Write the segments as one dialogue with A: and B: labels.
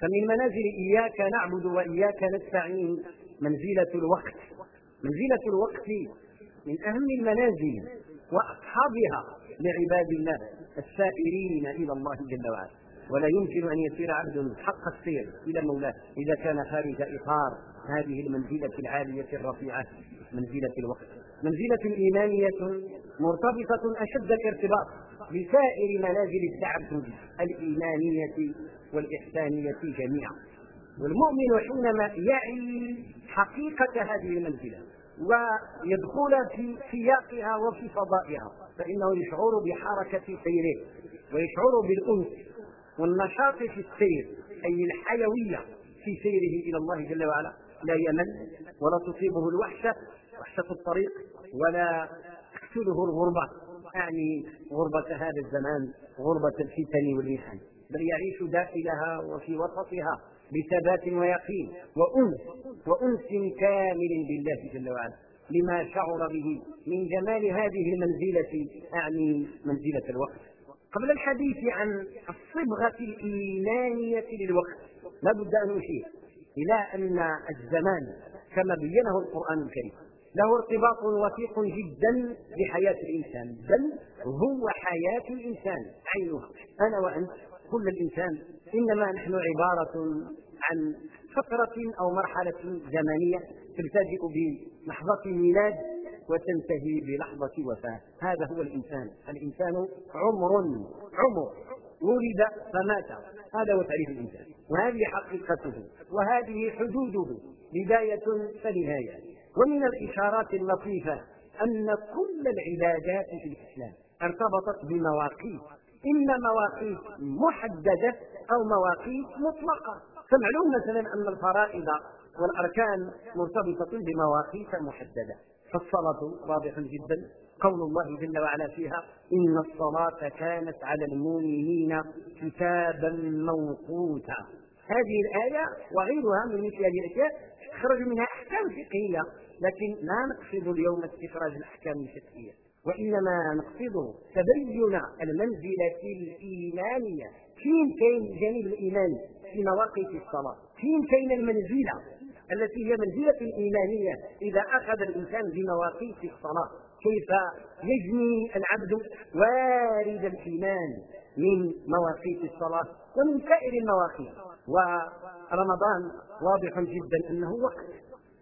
A: فمن منازل إياك نعبد وإياك نستعين منزلة الوقت. منزلة الوقت من أهم المنازل وأصحابها لعباد الله السائرين إلى الله جل وعلا. ولا يمكن أن يسير عبد حق السير إلى مولاه إذا كان خارج إطار هذه المنزلة العالية الرفيعة منزلة الوقت. منزلة إيمانية مرتبطة أشد الارتباط بسائر منازل التعبد الإيمانية والإحسانية جميعا. والمؤمن حينما يعي حقيقة هذه المنزلة ويدخل في سياقها وفي فضائها فإنه يشعر بحركة سيره ويشعر بالأنس والنشاط في السير أي الحيوية في سيره إلى الله جل وعلا. لا يمل ولا تصيبه الوحشة وحشة الطريق ولا تقتله الغربة. يعني غربة هذا الزمان غربة الفتن والمحن بل يعيش داخلها وفي وسطها بثبات ويقين وأنس وأنس كامل بالله جل وعلا لما شعر به من جمال هذه المنزلة أعني منزلة الوقت. قبل الحديث عن الصبغة الإيمانية للوقت لا بد أن نشير إلى أن الزمان كما بينه القرآن الكريم له ارتباط وثيق جدا بحياة الإنسان بل هو حياة الإنسان عينها أنا وأنت. كل الإنسان إنما نحن عبارة عن فترة أو مرحلة زمنية تبتدئ بلحظة الميلاد وتنتهي بلحظة وفاة. هذا هو الإنسان. الإنسان عمر عمر. ولد فمات. هذا هو تعريف الإنسان. وهذه حقيقته وهذه حدوده بداية فنهاية. ومن الإشارات اللطيفة أن كل العبادات في الإسلام ارتبطت بمواقيت. إما مواقيت محددة أو مواقيت مطلقة. فمعلوم مثلا أن الفرائض والأركان مرتبطة بمواقيت محددة. فالصلاة واضح جدا. قول الله جل وعلا فيها إن الصلاة كانت على المؤمنين كتابا موقوتا. هذه الآية وغيرها من مثل هذه الأشياء تخرج منها أحكام فقهية لكن لا نقصد اليوم استخراج الأحكام الفقهية. وإنما نقصد تبين المنزلة الإيمانية. فين كاين الجانب الإيماني في مواقف الصلاة. فين كاين المنزلة التي هي منزلة إيمانية. إذا أخذ الإنسان بمواقيت الصلاة كيف يجني العبد وارد الإيمان من مواقيت الصلاة ومن سائر المواقيت ورمضان واضح جدا أنه وقت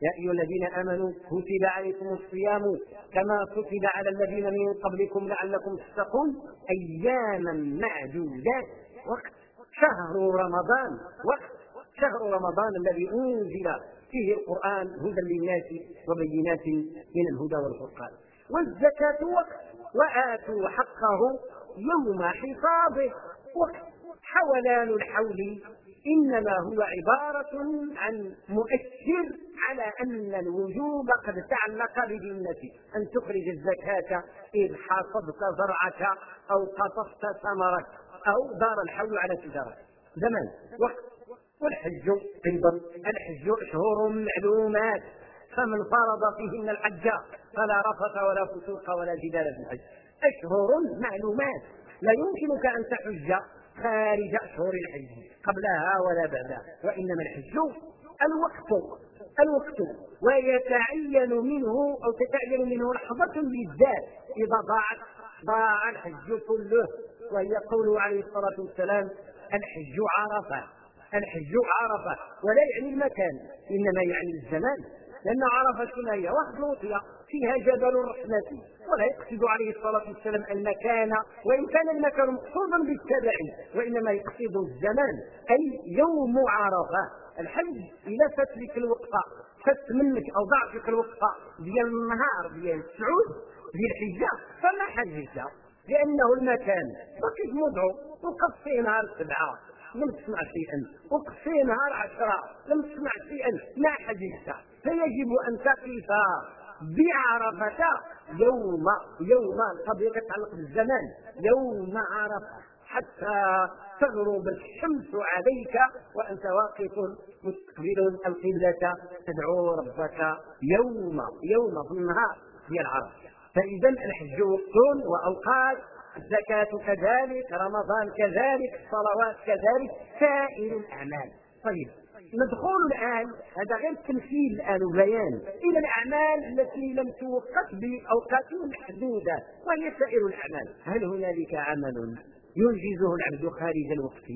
A: يا أيها الذين آمنوا كتب عليكم الصيام كما كتب على الذين من قبلكم لعلكم تتقون أياما معدودات. وقت شهر رمضان وقت شهر رمضان الذي أنزل فيه القرآن هدى للناس وبينات من الهدى والفرقان. والزكاة وقت وآتوا حقه يوم حصاده وقت حولان الحول إنما هو عبارة عن مؤشر أن الوجوب قد تعلق بذمتك أن تخرج الزكاة إذ حصدت زرعك أو قطفت ثمرك أو دار الحول على تجارتك زمان وقت. والحج أيضا. الحج أشهر معلومات. فمن فرض فيهن الحج فلا رفث ولا فسوق ولا جدال في الحج. أشهر معلومات. لا يمكنك أن تحج خارج أشهر الحج قبلها ولا بعدها. وإنما الحج الوقت. الوقت ويتعين منه أو تتعين منه لحظة بالذات إذا ضاعت ضاع الحج كله. وهي قوله عليه الصلاة والسلام الحج عرفة الحج عرفة ولا يعني المكان إنما يعني الزمان. لأن عرفة شنو هي واحد الوطية فيها جبل الرحمة. ولا يقصد عليه الصلاة والسلام المكان وإن كان المكان مقصودا بالتبع وإنما يقصد الزمان أي يوم عرفة. الحج إذا فات لك الوقفة. فات منك أو ضاع فيك الوقفة. ديال النهار ديال السعود ديال الحجة فما حججت لأنه المكان. بقيت مدعو وقف فيه نهار سبعة. لم تسمع شيئا. وقف فيه نهار عشرة. لم تسمع شيئا. ما حججت فيجب أن تقف بعرفة يوم يوم قضية تتعلق بالزمان. يوم عرفة. حتى تغرب الشمس عليك وأنت واقف مستقبل القبلة تدعو ربك يوم يوم في النهار هي العرفة فإذا الحج وقت وأوقات الزكاة كذلك رمضان كذلك الصلوات كذلك سائر الأعمال. طيب ندخل الآن هذا غير تمثيل الآن وبيان إلى الأعمال التي لم توقف بأوقات محدودة وهي سائر الأعمال. هل هنالك عمل ينجزه العبد خارج الوقت؟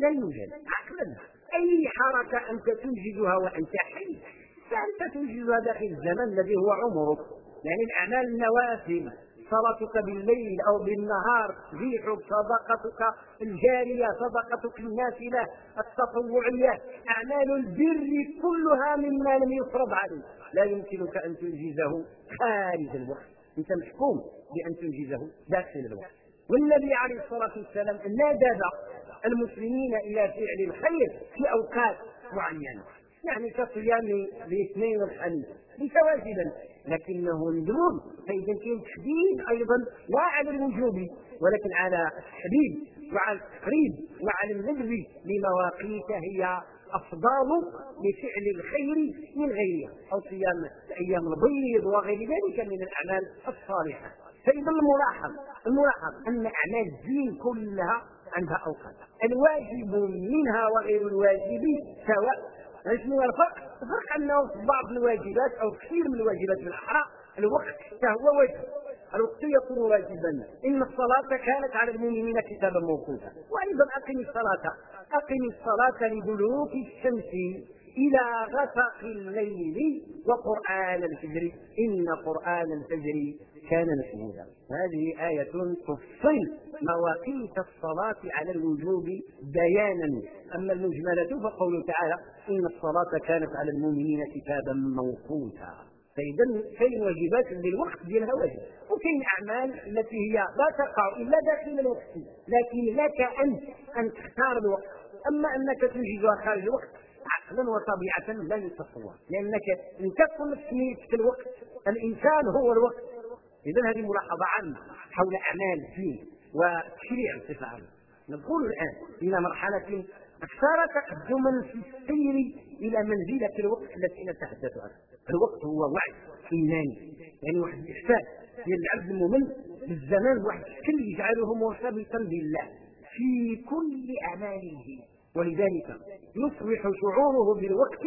A: لا يوجد. عقلا. أي حركة أنت تنجزها وأنت حي؟ فأنت تنجزها داخل الزمن الذي هو عمرك. يعني الأعمال النوافل صلاتك بالليل أو بالنهار ريحك صدقتك الجارية صدقتك النافلة التطوعية. أعمال البر كلها مما لم يفرض عليك. لا يمكنك أن تنجزه خارج الوقت. أنت محكوم بأن تنجزه داخل الوقت. والنبي عليه الصلاة والسلام ندب المسلمين إلى فعل الخير في أوقات معينة. يعني كصيام الاثنين والخميس ليس واجبا لكنه ندب فإذا كاين تحديد أيضا لا على الوجوب ولكن على التحديد وعلى التقريب وعلى الندب لمواقيت هي أفضل لفعل الخير من غيرها أو صيام أيام البيض وغير ذلك من الأعمال الصالحة. فإذا الملاحظ الملاحظ أن أعمال الدين كلها عندها أوقات الواجب منها وغير الواجب سواء. شنو هو الفرق؟ الفرق أنه في بعض الواجبات أو كثير من الواجبات بالأحرى الوقت فهو واجب الوقت يكون واجبا. إن الصلاة كانت على المؤمنين كتابا موقوتا. وأيضا أقم الصلاة. أقم الصلاة لدلوك الشمس. إلى غسق الليل وقرآن الفجر. إن قرآن الفجر كان مشهودا هذه آية تفصل مواقيت الصلاة على الوجوب بيانا. أما المجملة فقوله تعالى إن الصلاة كانت على المؤمنين كتابا موقوتا. فإذا كاين واجبات للوقت ديالها واجب وكاين أعمال التي هي لا تقع إلا داخل الوقت لكن لك أنت أن تختار الوقت. أما أنك تنجزها خارج الوقت عقلا وطبيعة لا يتصور. لأنك إن تكن في الوقت الإنسان هو الوقت. إذا هذه ملاحظة عامة حول أعمال الدين وتشريع بصفة عامة. ندخل الآن إلى مرحلة أكثر تقدما في السير إلى منزلة الوقت التي نتحدث عنها. الوقت هو وعي إيماني يعني واحد الإحساس ديال العبد المؤمن بالزمان واحد الشكل يجعله مرتبطا بالله في كل أعماله. ولذلك يصبح شعوره بالوقت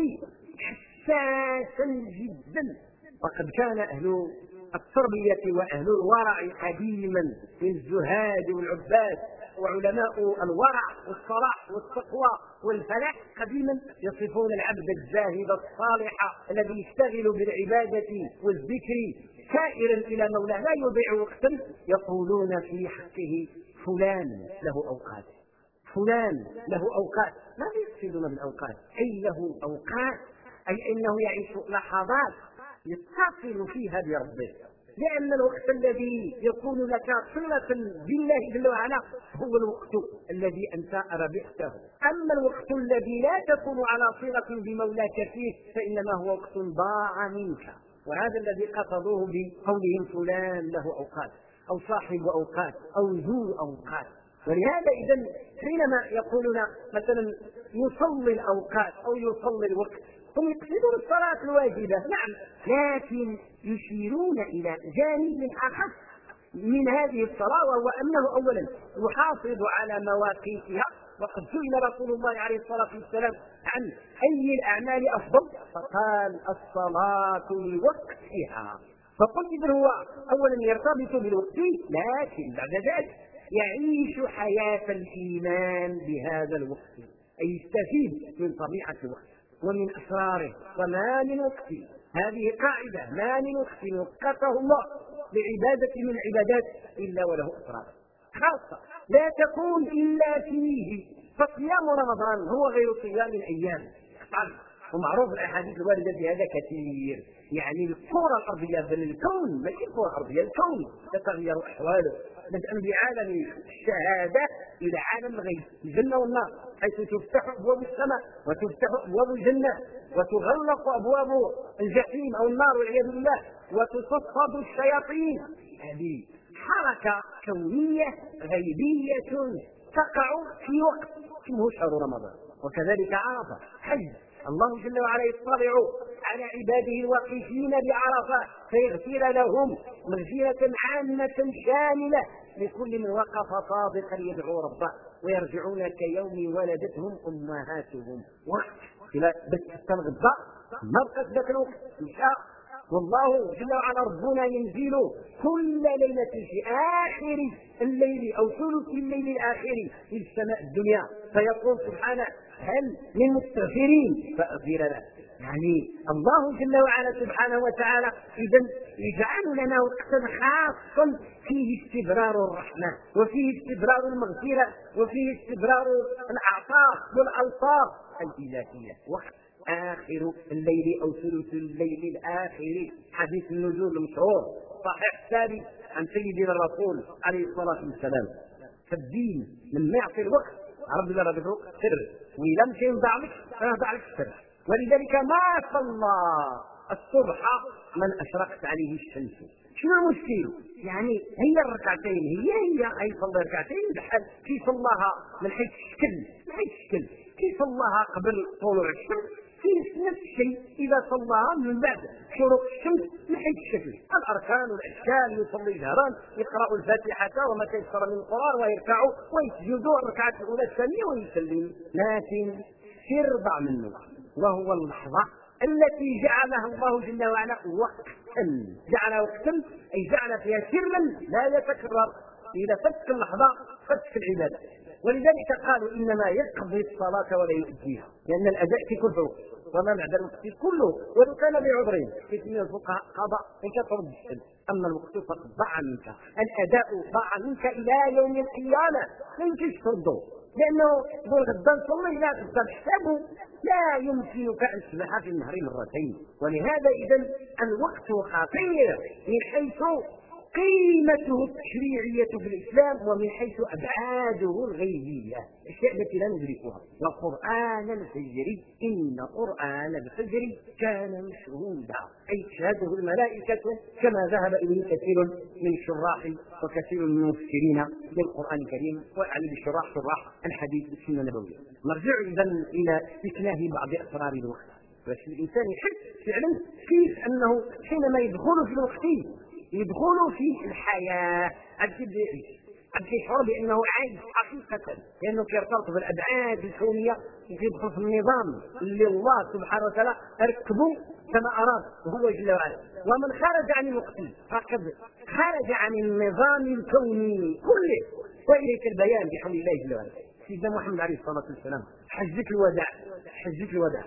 A: حساسا جدا. وقد كان أهل التربية وأهل الورع قديما من الزهاد والعباد وعلماء الورع والصلاح والتقوى والفلاح قديما يصفون العبد الزاهد الصالح الذي يشتغل بالعبادة والذكر سائرا إلى مولاه. لا يضيع وقتا. يقولون في حقه فلان له أوقات. فلان له أوقات. ماذا يقصدون بالأوقات أي له أوقات؟ أي أنه يعيش لحظات يتصل فيها بربه. لأن الوقت الذي يكون لك صلة بالله جل وعلا هو الوقت الذي أنت ربحته. أما الوقت الذي لا تكون على صلة بمولاك فيه فإنما هو وقت ضاع منك. وهذا الذي قصدوه بقولهم فلان له أوقات أو صاحب أوقات أو ذو أوقات. ولهذا إذا حينما يقولون مثلا يصلي الأوقات أو يصلي الوقت هم يقصدون الصلاة الواجبة. نعم لكن يشيرون إلى جانب أخف من هذه الصلاة وهو أنه أولا يحافظ على مواقيتها. وقد سئل رسول الله عليه الصلاة والسلام عن أي الأعمال أفضل فقال الصلاة لوقتها. فقلت إذا هو أولا يرتبط بالوقت لكن بعد ذلك يعيش حياة الإيمان بهذا الوقت أي يستفيد من طبيعة الوقت ومن أسراره وما من وقت. هذه قاعدة ما من وقت وقته الله لعبادة من العبادات إلا وله أسرار خاصة لا تكون إلا فيه. فصيام رمضان هو غير صيام الأيام. ومعروف الأحاديث الواردة في هذا كثير. يعني الكرة الأرضية بل الكون ماشي الكرة الأرضية الكون تتغير أحواله. بدءا بعالم الشهادة إلى عالم الغيب الجنة والنار حيث تفتح أبواب السماء وتفتح أبواب الجنة وتغلق أبواب الجحيم أو النار والعياذ بالله وتصفد الشياطين. هذه حركة كونية غيبية تقع في وقت اسمه شهر رمضان. وكذلك عرفة حج. الله جل وعلا يطلع على عباده الواقفين بعرفات فيغفر لهم مغفرة عامة شاملة لكل من وقف صادقا يدعو ربه ويرجعون كيوم ولدتهم أمهاتهم. وقت بس تنغضى ما بقات ذاك الوقت مشى والله جل وعلا ربنا ينزل كل ليلة في آخر الليل أو ثلث الليل الآخر في السماء الدنيا. فيقول سبحانه هل من مستغفرين فأغفر له. يعني الله جل وعلا سبحانه وتعالى إذا يجعل لنا وقتا خاصا فيه استبرار الرحمة وفيه استبرار المغفرة وفيه استبرار الأعطاء والالطاف الإلهية. وقت آخر الليل أو ثلث الليل الآخر. حديث النزول المشهور صحيح الثابت عن سيدنا الرسول عليه الصلاة والسلام. فالدين لما يعطي الوقت. رب الله الوقت سر. وإذا مشي ينضع لك فينضع لك السر ولذلك ما صلى الصبح من أشرقت عليه الشمس. شنو المشكل يعني هي الركعتين هي هي أي صلى ركعتين بحال كي صلاها من حيث الشكل من حيث الشكل. كي صلاها قبل طلوع الشمس في نفس الشيء إذا صلاها من بعد شروق الشمس من حيث الشكل. الأركان والأشكال يصلي جهرا يقرأ الفاتحة وما تيسر من القرآن ويركعوا ويسجدوا الركعة الأولى الثانية ويسلم. لكن سر ضع منه وهو اللحظة التي جعلها الله جل وعلا وقتا. جعل وقتا أي جعل فيها سرا لا يتكرر. إذا فتك اللحظة فتك العبادة. ولذلك قالوا إنما يقضي الصلاة ولا يؤديها لأن الأداء في كل وقت وما بعد الوقت كله ولو كان بعذرين كثير من الفقهاء قضاء انك ترد الشمس أما الوقت فقد ضاع منك. الأداء ضاع منك إلى يوم القيامة. ما يمكنش ترده لأنه يقول غدا نصلي لا غدا حسابه لا يمكنك ان تسبح في النهر مرتين. ولهذا اذا الوقت خطير من حيث قيمته التشريعية في الإسلام ومن حيث أبعاده الغيبية. الأشياء التي لا ندركها. وقرآن الفجر إن قرآن الفجر كان مشهودا. أي تشهده الملائكة كما ذهب إليه كثير من الشراح وكثير من المفسرين للقرآن الكريم وعلى الشراح شراح الحديث السنة النبوية. نرجع إذا إلى استثناء بعض أسرار الوقت. باش الإنسان يحس فعلا كيف أنه حينما يدخل في الوقت يدخل في الحياة. كيبدا يعيش عاد كيشعر بأنه عايش حقيقة لأنه كيرتبط بالأبعاد الكونية وكيدخل في النظام اللي الله سبحانه وتعالى ركبه كما أراد وهو جل وعلا. ومن خرج عن الوقت فقد خرج عن النظام الكوني كله. وإليك البيان بحول الله جل وعلا. سيدنا محمد عليه الصلاة والسلام حجة الوداع حجة الوداع.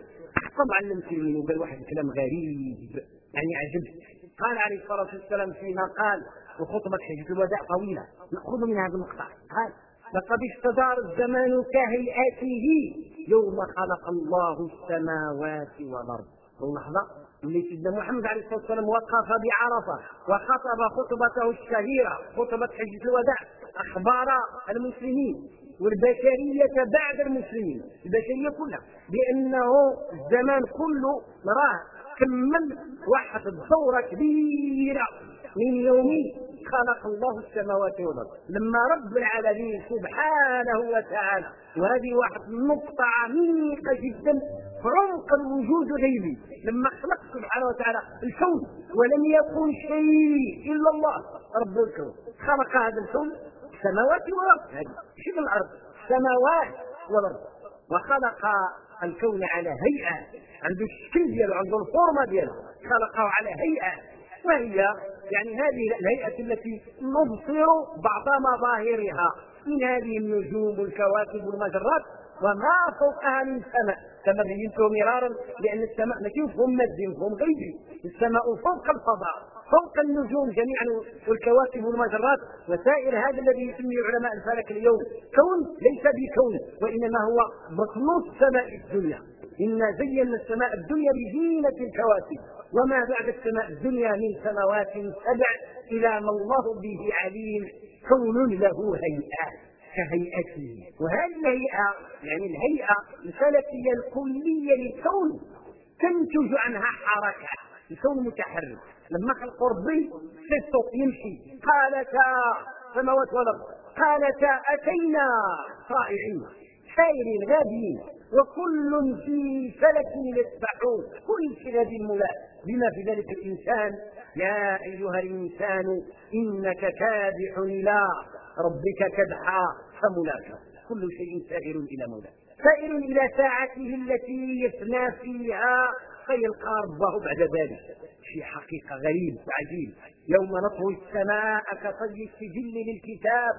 A: طبعا لم وقال واحد الكلام غريب يعني عجبت قال عليه الصلاة والسلام فيما قال وخطبة حجة الوداع طويلة نأخذ من هذا المقطع قال لقد استدار الزمان كهيئته يوم خلق الله السماوات والأرض. لحظة اللي سيدنا محمد عليه الصلاة والسلام وقف بعرفة وخطب خطبته الشهيرة خطبة حجة الوداع أخبار المسلمين. والبشرية بعد المسلمين. البشرية كلها. بانه الزمان كله راه كمل واحد الدورة كبيرة. من يوم خلق الله السماوات والأرض. لما رب العالمين سبحانه وتعالى وهذه واحد النقطة عميقة جدا في عمق الوجود الغيبي لما خلق سبحانه وتعالى الكون ولم يكن شيء إلا الله. رب الكون. خلق هذا الكون السماوات والأرض. هذه شوف الأرض. السماوات والأرض. وخلق الكون على هيئة. عنده الشكل ديالو عنده الفورمة ديالو خلقه على هيئة. وهي يعني هذه الهيئة التي نبصر بعض مظاهرها. من هذه النجوم والكواكب والمجرات وما فوقها من سماء. كما بينته مرارا لأن السماء ماشي مفهوم مادي مفهوم غيبي. السماء فوق الفضاء. فوق النجوم جميعا والكواكب والمجرات وسائر هذا الذي يسميه علماء الفلك اليوم كون ليس بكون وإنما هو مخلوق سماء الدنيا. انا زينا السماء الدنيا بزينة الكواكب وما بعد السماء الدنيا من سماوات سبع إلى ما الله به عليم كون له هيئات كهيئته وهذه الهيئة يعني الهيئة الفلكية الكلية للكون تنتج عنها حركة الكون متحرك. لما خلق ربي الصوت يمشي. قالتا سماوات والأرض. قالتا أتينا طائعين سائرين غاديين وكل في فلك يسبحون. كل في هذه الملاء بما في ذلك الإنسان؟ يا أيها الإنسان إنك كادح إلى ربك كدحا فملاك كل شيء سائر إلى مولاه سائر إلى ساعته التي يفنى فيها فيلقى ربه بعد ذلك. شيء حقيقة غريب وعجيب. يوم نطوي السماء كطي السجل للكتاب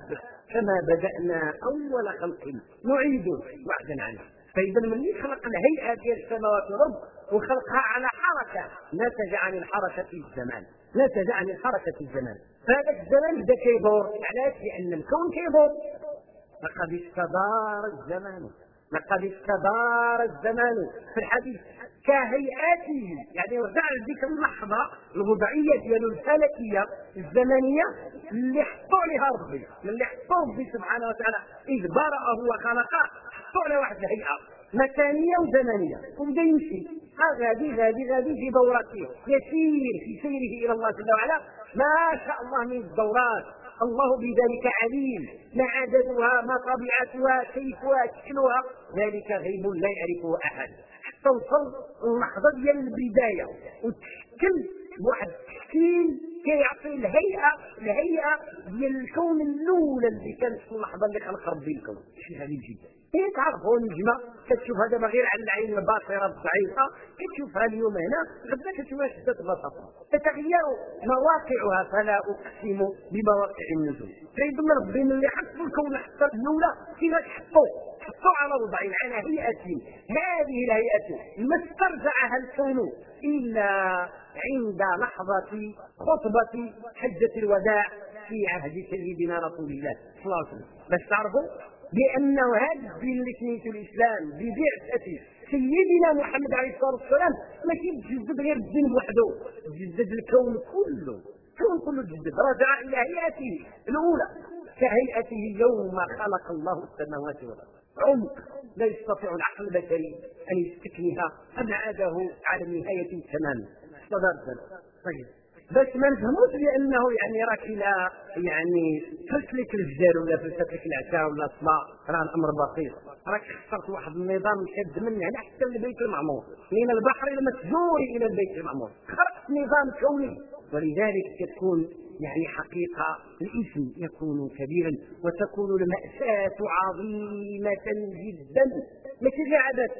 A: كما بدأنا أول خلق نعيده وعدا عنه. فإذا من يخلق الهيئة ديال السماوات والأرض وخلقها على حركة. نتج عن الحركة في الزمان. نتج عن الحركة في الزمان. فهذا الزمان بدا كيدور علاش؟ لأن الكون كيدور لقد استدار الزمان. لقد استدار الزمان. في الحديث كهيئاته يعني رجع لديك اللحظة الوضعية ديالو الفلكية الزمنية اللي حطوا عليها ربي اللي حطوا ربي سبحانه وتعالى. إذ برأه وخلقه حطوا على واحد الهيئة مكانية وزمنية. وبدا يمشي. غادي غادي غادي في دورته. يسير في سيره إلى الله جل وعلا. ما شاء الله من الدورات. الله بذلك عليم. ما عددها ما طبيعتها كيفها شكلها. ذلك غيب لا يعرفه أحد. توصل اللحظه ديال البداية. وتشكل بواحد التشكيل كيعطي الهيئة الهيئة ديال الكون الاولى اللي كانت في اللحظه اللي خلق ربي الكون. شيء غريب جدا. تعرفوا النجمه كتشوفها دابا غير على العين الباصره الضعيفة. كتشوفها اليوم هنا غدا كتشوفها شدة بساطه تتغير مواقعها فلا أقسم بمواقع النجوم. فيظن ربي اللي حط الكون حتى الأولى كيفاش حطوه حطوا على هيئه هذه الهيئة؟ ما استرجعها الكون. إلا عند لحظة خطبة حجة الوداع في عهد سيدنا رسول الله صلى الله عليه وسلم. باش تعرفوا؟ بانه هذا الدين اللي سميته الإسلام ببعثة سيدنا محمد عليه الصلاة والسلام ما كيتجدد غير الدين بوحده تجدد الكون كله. الكون كله تجدد رجع إلى هيئته الأولى. كهيئته يوم خلق الله السماوات والأرض. عمق لا يستطيع العقل البشري أن يستكنها ابعده على نهايه تماما. طيب. باش ما نفهموش بانه يعني راك إلى يعني فلت لك الفجر ولا فلت لك العشاء ولا الصلاة. راه الأمر بسيط. راك خسرت واحد النظام شاد من هنا حتى للبيت المعمور. من البحر المسجور إلى البيت المعمور. خرقت نظام كوني. ولذلك تكون يعني حقيقة الإثم يكون كبيرا وتكون المأساة عظيمة جدا. غير عدد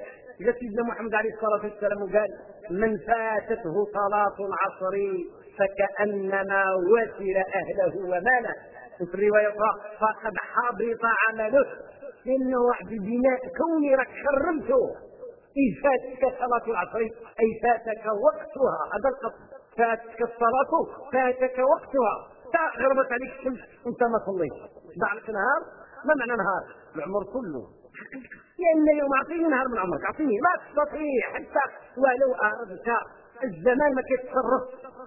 A: إذا سيدنا محمد عليه الصلاة والسلام قال من فاتته صلاة العصر فكأنما وسر أهله وماله. وفي الرواية أخرى فقد حبط عمله. لأنه واحد البناء كوني راك حرمته. إذ فاتك صلاة العصر أي فاتك وقتها. هذا القصد. فاتك الصلاة فاتك وقتها. غربت عليك الشمس. وانت ما صليت. ضاع لك نهار ما معنى نهار؟ العمر كله. لأن يوم اعطيني نهار من عمرك. اعطيني ما تستطيع. حتى ولو أردت. الزمان ما كيتصرف.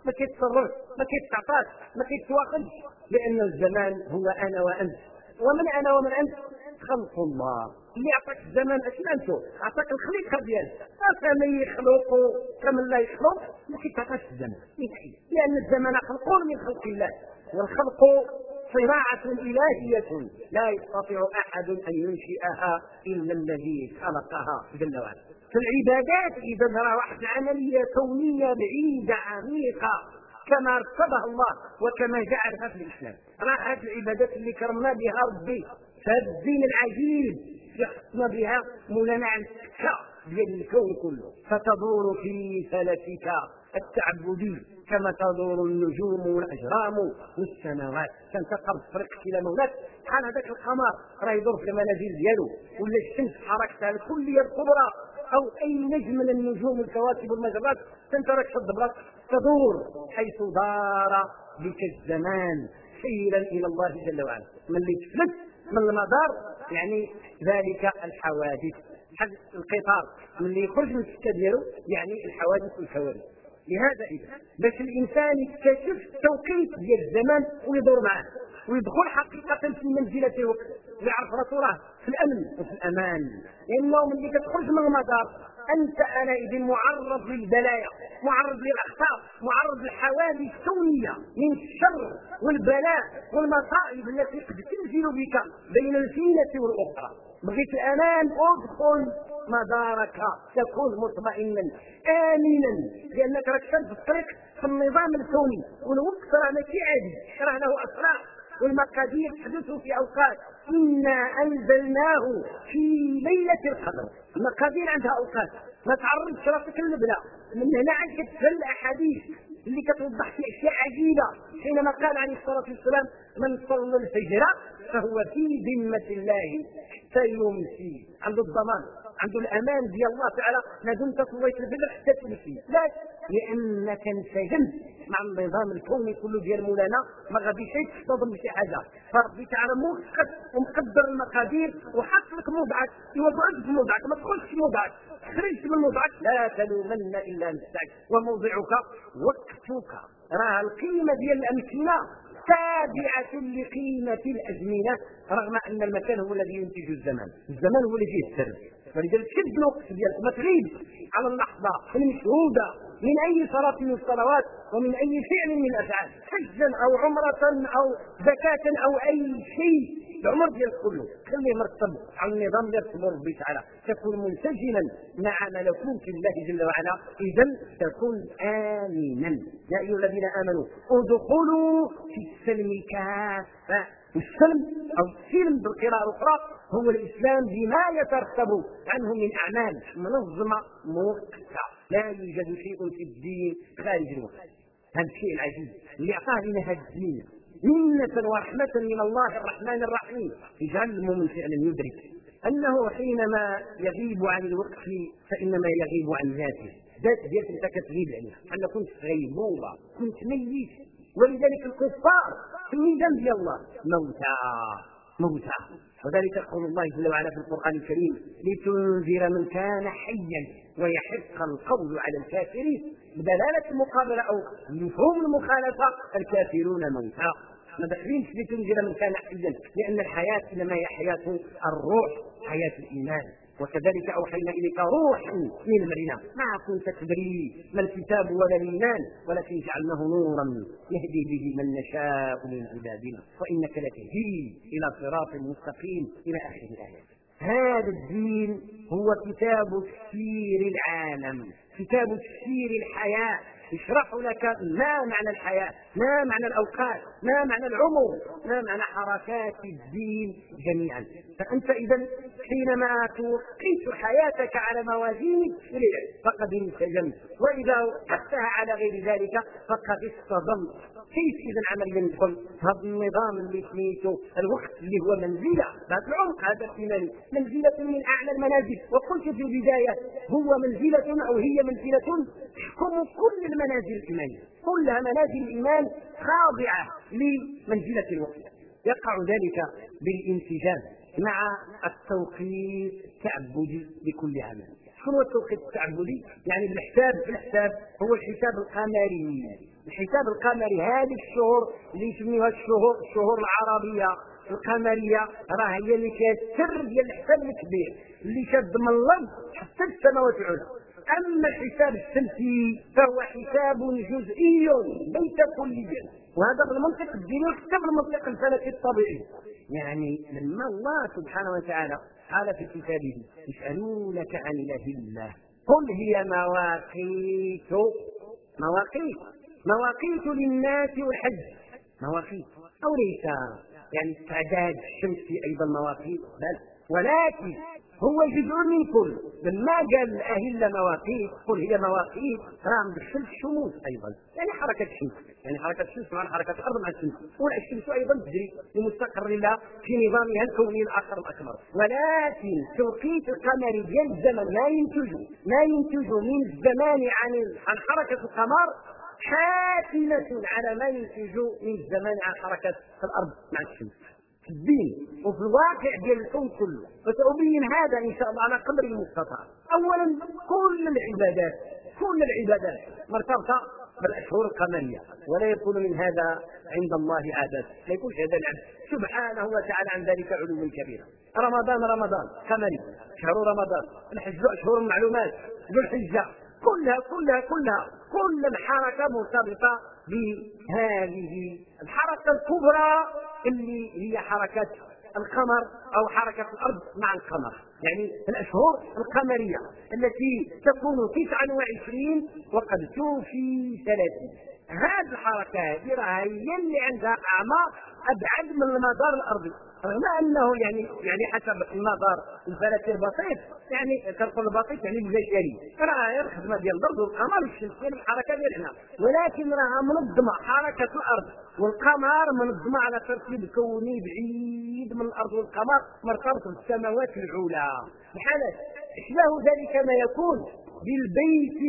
A: ما كيتصرف. ما كيتعطاش ما كيتواخدش لأن الزمان هو أنا وأنت. ومن أنا ومن أنت؟ خلق الله اللي اعطاك الزمان اشنو انتو اعطاك الخليقة ديالك. فمن يخلق كمن لا يخلق ما كيتعطاش الزمان لأن الزمان خلق من خلق الله والخلق صناعة إلهية. لا يستطيع أحد أن ينشئها إلا الذي خلقها جل وعلا. في العبادات إذا ترى واحد عملية كونية بعيدة عميقة كما رتبها الله وكما جعلها في الإسلام. راه هذه العبادات اللي كرمنا بها ربي. فهذا الدين العجيب يخصنا بها مولانا عن ديال الكون كله. فتدور في فلكك التعبدي كما تدور النجوم والأجرام والسماوات. تنتقل طريقك إلى مولاك بحال هذاك القمر راه يدور في المنازل ديالو. ولا الشمس حركتها الكليه الكبرى أو أي نجم من النجوم الكواكب والمجرات. تنترك في الدبرات تدور حيث دار بك الزمان سيرا إلى الله جل وعلا. من اللي تفلت من المدار يعني ذلك الحوادث. حد القطار من اللي يخرج من السكة ديالو يعني الحوادث والكوارث. لهذا إذا باش الإنسان يكتشف توقيت ديال الزمان ويدور معه ويدخل حقيقة في منزلة وقت ويعرف رسوله في الأمن وفي الأمان. لأنه ملي كتخرج من المدار أنت أنئذ معرض للبلايا معرض للأخطاء معرض للحوادث الكونية من الشر والبلاء والمصائب التي قد تنزل بك بين الفينة والأخرى. بغيت الأمان ادخل مدارك. تكون مطمئنا آمنا لأنك راك في الطريق في النظام الكوني والوقت راه ماشي عادي راه له أسرار. والمقادير تحدث في أوقات إنا أنزلناه في ليلة القدر. المقادير عندها أوقات. ما تعرضش رأسك للبلا من هنا عندك تفهم الأحاديث اللي كتوضح في أشياء عجيبة. حينما قال عليه الصلاة والسلام من صلى الفجر فهو في ذمة الله حتى يمسي. عنده الضمان. عنده الأمان ديال الله تعالى ما دمت صليت الفجر حتى تمسي لا لأنك انسجمت مع النظام الكوني كله ديال مولانا ما غاديش تصطدم بشي حاجة. فربي تعالى موفق ومقدر المقادير وحط لك موضعك. يوضعك في موضعك ما تدخلش في موضعك. خرجت من موضعك لا تلومن إلا نفسك. وموضعك وقتك. راه القيمة ديال الأمكنة تابعة لقيمة الأزمنة رغم أن المكان هو الذي ينتج الزمان. الزمان هو الذي يسترد فلذلك شد الوقت ديالك ما تغيب على اللحظة المشهودة من أي صلاة من الصلوات ومن أي فعل من الأفعال. حجا أو عمرة أو زكاة أو أي شيء. العمر ديالك كله. خليه مرتب على النظام تصبر ربي تعالى. تكون منسجما مع ملكوت الله جل وعلا. اذا تكون امنا. يا أيها الذين آمنوا ادخلوا في السلم كافه السلم أو السلم بالقراءة الأخرى هو الإسلام بما يترتب عنه من أعمال منظمة موقته لا يوجد شيء في الدين خارج الوقت هذا الشيء العجيب. اللي أعطاه لنا هذا الدين. منة ورحمة من الله الرحمن الرحيم. يجعل المؤمن فعلا يدرك أنه حينما يغيب عن الوقت فإنما يغيب عن ذاته. ذات ديالك انت كتغيب عليها أنا كنت في غيبوبة كنت ميت. ولذلك الكفار في الميزان ديال الله. موتى موتى. وذلك قول الله جل وعلا في القرآن الكريم لتنذر من كان حيا ويحق القول على الكافرين. بدلالة المقابلة أو مفهوم المخالفة الكافرون موتى. ما داخلينش لتنزل من كان حيا لأن الحياة إنما هي حياة الروح حياة الإيمان. وكذلك أوحينا إليك روحا من امرنا ما كنت تدري ما الكتاب ولا الإيمان ولكن جعلناه نورا يهدي به من نشاء من عبادنا. وإنك لتهدي إلى صراط مستقيم إلى آخر الآية. هذا الدين هو كتاب تفسير العالم كتاب تفسير الحياة. يشرح لك ما معنى الحياة ما معنى الأوقات ما معنى العمر ما معنى حركات الدين جميعا. فأنت إذا حينما توقيت حياتك على موازين التشريع فقد انسجمت وإذا وقفتها على غير ذلك فقد اصطدمت. كيف إذا عمليا ندخل هذا النظام اللي سميته الوقت اللي هو منزلة. هذا العمق هذا الايماني منزلة من أعلى المنازل. وقلت في البداية هو منزلة أو هي منزلة؟ تحكم كل المنازل الإيمانية. كلها منازل الإيمان خاضعة لمنزلة الوقت. يقع ذلك بالانسجام مع التوقيت التعبدي لكل عمل. شنو التوقيت التعبدي؟ يعني بالحساب في الحساب هو الحساب القمري. الحساب القمري هذه الشهور اللي يسميوها الشهور الشهور العربية. القمرية راه هي اللي كاين السر ديال الحساب الكبير اللي شاد من الأرض حتى السماوات العلى. أما الحساب الشمسي فهو حساب جزئي ليس كليا وهذا بالمنطق الديني حتى بالمنطق الفلكي الطبيعي. يعني لما الله سبحانه وتعالى قال في كتابه يسألونك عن الله قل هي مواقيت. مواقيت. مواقيت للناس والحج. مواقيت. أو ليس. يعني استعداد الشمس أيضا مواقيت. بل. ولكن هو جزء من كل. لما قال الأهلة مواقيت قل هي مواقيت. راه بالشمس شموس أيضا. يعني حركة الشمس. يعني حركة الشمس مع حركة الأرض مع الشمس. والشمس أيضا تجري لمستقر لها في نظامها الكوني الآخر الأكبر. ولكن توقيت القمر ديال الزمن ما ينتج ما ينتج من الزمان عن عن حركة القمر حاكمة على ما ينتج من الزمان عن حركة الأرض. مع الشمس في الدين وفي الواقع ديال الكون كله. فسأبين هذا إن شاء الله على قدر المستطاع. أولا كل العبادات كل العبادات مرتبطة بالأشهر القمرية. ولا يكون من هذا عند الله عادة لا يكون هذا العبد سبحانه وتعالى عن ذلك علوا كبيرا رمضان رمضان. قمري. شهر رمضان. الحج أشهر معلومات. ذو الحجة. كلها كلها كلها. كل الحركة مرتبطة بهذه الحركة الكبرى اللي هي حركة القمر أو حركة الأرض مع القمر. يعني الأشهر القمرية التي تكون 29 وقد توفي 30 هذه الحركة هذه راه هي اللي عندها اعمار أبعد من المدار الأرضي. رغم أنه يعني يعني حسب النظر الفلكي البسيط يعني كنقول البسيط يعني البشري راه الخدمة ديال الأرض والقمر الشمسية الحركة ديالنا ولكن راها منظمة حركة الأرض والقمر منظمة على ترتيب كوني بعيد من الأرض والقمر مرتبط بالسماوات العلى. بحال اشباه ذلك ما يكون بالبيت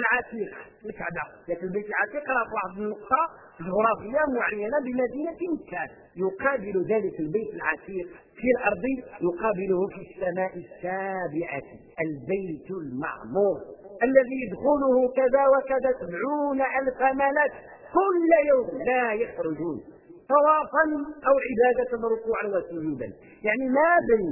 A: العتيق. الكعبه لكن البيت العتيق راه واحد النقطة جغرافيه معينة بمدينة كان. يقابل ذلك البيت العتيق في الأرض يقابله في السماء السابعة البيت المعمور الذي يدخله كذا وكذا سبعون ألف ملك. كل يوم لا يخرجون. طوافا أو عبادة ركوعا وسجودا يعني ما بين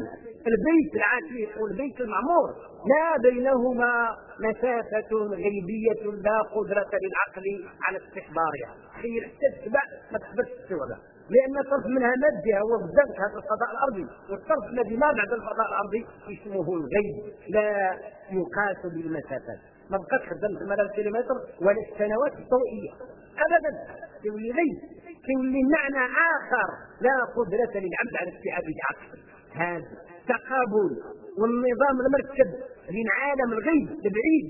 A: البيت العتيق والبيت المعمور ما بينهما مسافة غيبية لا قدرة للعقل على استحضارها. تخيل حتى السبع ما تقدرش تستوعبها لأن طرف منها مادي هو بزاف هذا الفضاء الأرضي والطرف الذي ما بعد الفضاء الأرضي اسمه الغيب لا يقاس بالمسافات ما بقاش خدام 8000 كيلومتر ولا السنوات الضوئية. ابدا كيولي غيب. كيولي معنى آخر لا قدرة للعبد على استيعاب العقل. هذا تقابل والنظام المركب بين عالم الغيب البعيد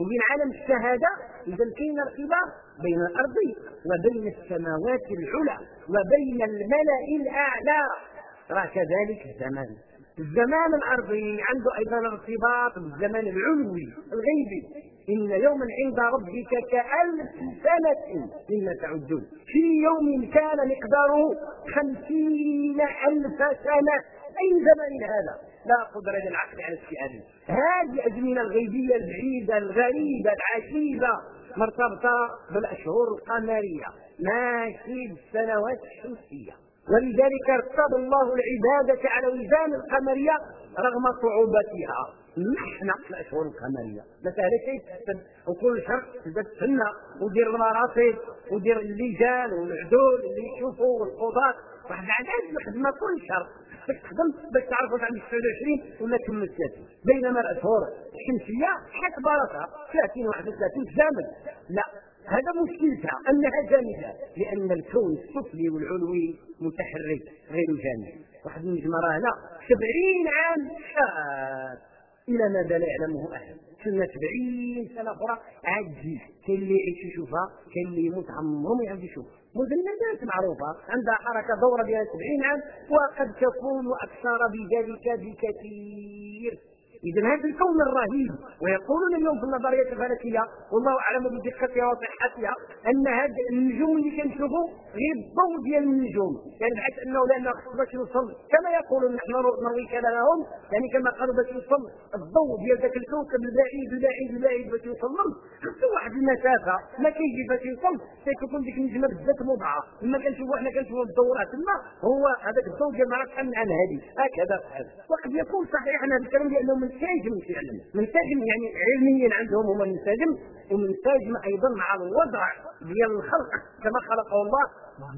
A: وبين عالم الشهادة. إذا كاين ارتباط بين الأرض وبين السماوات العلى وبين الملأ الأعلى. راه كذلك الزمان. الزمان الأرضي عنده أيضا ارتباط بالزمان العلوي الغيبي. إن يوما عند ربك كألف سنة مما تعدون. في يوم كان مقداره خمسين ألف سنة. أي زمان هذا؟ لا قدرة للعقل على استيعابه. هذه الأزمنة الغيبية البعيدة الغريبة العجيبة. مرتبطة بالأشهر القمرية. ماشي بالسنوات الشمسية ولذلك ارتضى الله العبادة على وزان القمرية رغم صعوبتها. نحن الاشهر القمريه ما سهل شيء وكل شهر تبدا تسنى ودير المراصد ودير اللجان والعدول اللي يشوفوا والقضاة واحد العدد الخدمه كل شهر تخدم باش تعرف واش عندك 29 ولا كملت 30 بينما الاشهر الشمسية حيت بركه 30 31 جامد لا هذا مشكلتها أنها جامده لأن الكون السفلي والعلوي متحرك غير جامد واحد النجمه راه لا 70 عام شاب إلى ماذا لا يعلمه أحد. سنة 70 سنة أخرى عاد كاين اللي يعيش يشوفها كاين اللي يموت عمره ما يعرف يشوف مذنبات معروفة. عندها حركة دورة بها 70 عام وقد تكون أكثر بذلك بكثير. اذا هذا الكون الرهيب. ويقولون اليوم في النظرية الفلكية والله أعلم بدقتها وصحتها أن هذا النجوم اللي كنشوفوا غير الضوء ديال النجوم. يعني بحيث أنه لأنه باش يوصل كما يقولون نحن نروي كلامهم يعني كما قالوا باش يوصل الضوء ديال ذاك الكوكب البعيد البعيد البعيد باش يوصل لهم. خصو واحد المسافة ما كيجي باش يوصل تيكون ديك النجمة بزاف مضعة. لما كنشوفوا إحنا كنشوفوا الدورات تما هو هذاك الضوء ديال ما عرفتش عن هذه. هكذا. وقد يكون صحيح هذا الكلام لأنه منسجم فعلا. منسجم يعني علميا عندهم هو منسجم ومنسجم أيضا مع الوضع ديال الخلق كما خلقه الله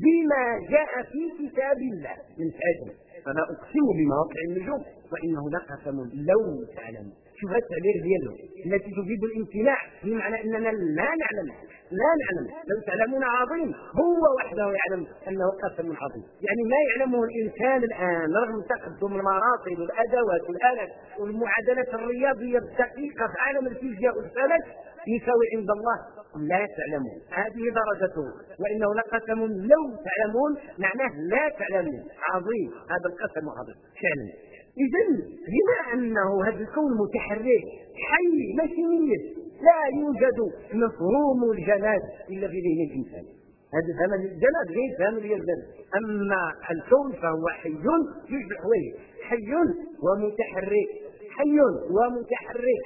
A: بما جاء في كتاب الله. منسجم فلا أقسم بمواقع النجوم وإنه لقسم لو تعلم. هذا التعبير ديالهم التي تفيد الامتناع بمعنى أننا لا نعلم لا نعلم لو تعلمون عظيم هو وحده يعلم أنه قسم عظيم. يعني ما يعلمه الإنسان الآن رغم تقدم المراصد والادوات والالات والمعادلات الرياضية الدقيقة في عالم الفيزياء والفلك يساوي عند الله لا تعلمون. هذه درجته وإنه لقسم لو تعلمون معناه لا تعلمون. عظيم هذا القسم عظيم. فعلا. اذا بما أنه هذا الكون متحرك حي ماشي ميت لا يوجد مفهوم الجماد إلا في ذهن الإنسان. هذا فهم الجماد غير فهم الجماد أما الكون فهو حي يوجد حواليه حي ومتحرك. حي ومتحرك.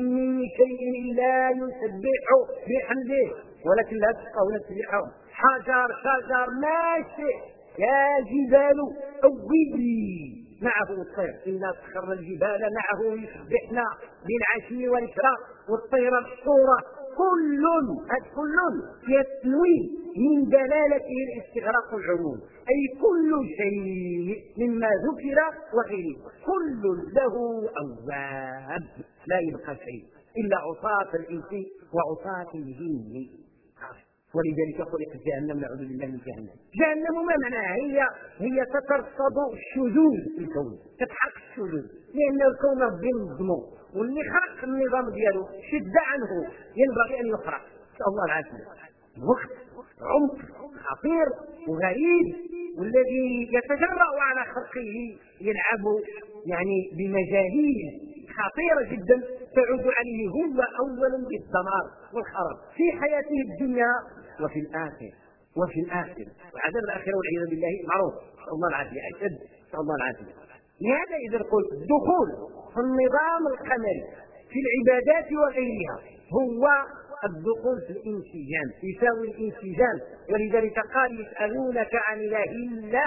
A: من شيء الا يسبح بحمده. ولكن لا تفقهون تسبيحهم حجر شجر ماشي. يا جبال أوبي. معه الطير. إنا سخرنا الجبال معه يسبحنا بالعشي والإشراق والطير الصورة. كل هذا كل يتنوي من دلالته الاستغراق العموم. أي كل شيء مما ذكر وغيره. كل له أواب لا يبقى شيء. إلا عصاة الإنس وعصاة الجن. ولذلك خلقت جهنم نعوذ بالله من جهنم. جهنم ما معناها؟ هي هي تترصد الشذوذ في الكون تتحقق الشذوذ. لأن الكون ربي نظمه واللي خرق النظام ديالو شد عنه ينبغي أن يخرق نسال الله العافية. الوقت عمق خطير وغريب والذي يتجرأ على خلقه يلعب يعني بمجاهيل خطيرة جدا تعود عليه هو أولا بالدمار والخراب. في حياته الدنيا وفي الآخرة وفي الآخرة وعذاب الآخرة والعياذ بالله معروف. نسأل الله العافية. أشد نسأل الله العافية. لهذا إذا قلت الدخول في النظام القمري في العبادات وغيرها هو الدخول في الانسجام يساوي الانسجام. ولذلك قال يسألونك عن الهلة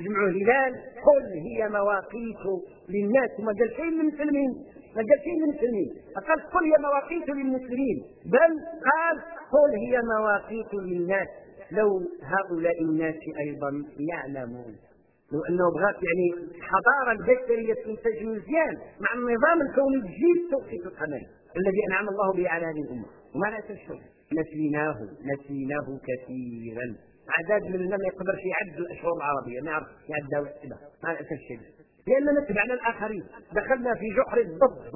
A: جمع هلال قل هي مواقيت للناس. ما قال شيء للمسلمين ما قال للمسلمين فقال قل هي مواقيت للمسلمين. بل قال قل هي مواقيت للناس. لو هؤلاء الناس أيضا يعلمون. لو انه بغات يعني الحضاره البشرية تنتج مزيان. مع النظام الكوني تجيب توقيت القمري الذي أنعم الله به على هذه الأمة. وما لا تشعر نسيناه نسيناه كثيرا. عدد من لم يقدرش يعد الأشهر العربية. ما يعرف يعدها ويحسبها مع الاسف الشديد لاننا تبعنا الآخرين؟ دخلنا في جحر الضب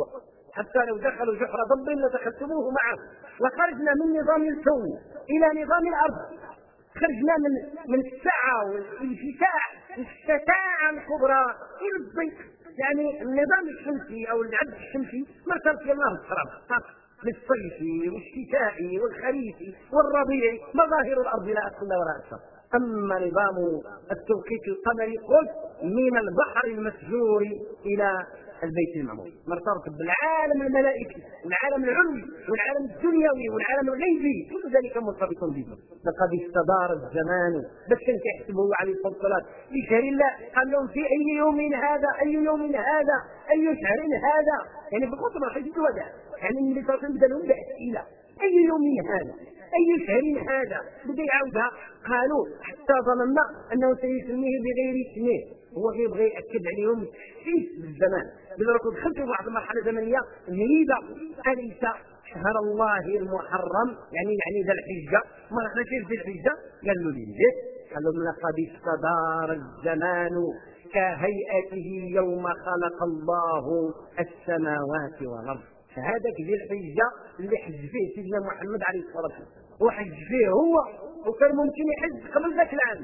A: حتى لو دخلوا جحر ضب لدخلتموه معه. وخرجنا من نظام الكون إلى نظام الأرض. خرجنا من من السعه والانفتاح. الشتاعه الكبرى إلى الضيق. يعني النظام الشمسي أو العد الشمسي ما ترك الله الخراب للصيف والشتاء والخريف والربيع. مظاهر الأرض لا أقل ولا أكثر أما نظام التوقيت القمري قلت من البحر المسجور إلى البيت المعمور. مرتبط بالعالم الملائكي والعالم العلوي والعالم الدنيوي والعالم الغيبي. كل ذلك مرتبط به لقد استدار الزمان بس كان كيحسبوا عليه الصلاة شهر الله. قال لهم في أي يوم هذا أي يوم هذا أي شهر هذا. يعني بالخطبه حجه الوداع يعني النبي صلى الله عليه وسلم بدأ لهم باسئله أي يوم هذا. أي شهر هذا؟ بدا يعاودها قالوا حتى ظننا أنه سيسميه بغير اسمه. هو يبغي يأكد عليهم التحسيس بالزمان. اذا كنت دخلتوا في واحد المرحلة زمنيه مريبه اليس شهر الله المحرم يعني يعني ذا الحجة. ما إحنا كيف ذي الحجة؟ قالوا لي ليه قالوا لقد استدار الزمان كهيئته يوم خلق الله السماوات والأرض. هذاك ذي الحجة اللي حج فيه سيدنا محمد عليه الصلاة والسلام. وحج فيه هو وكان ممكن يحج قبل ذاك العام.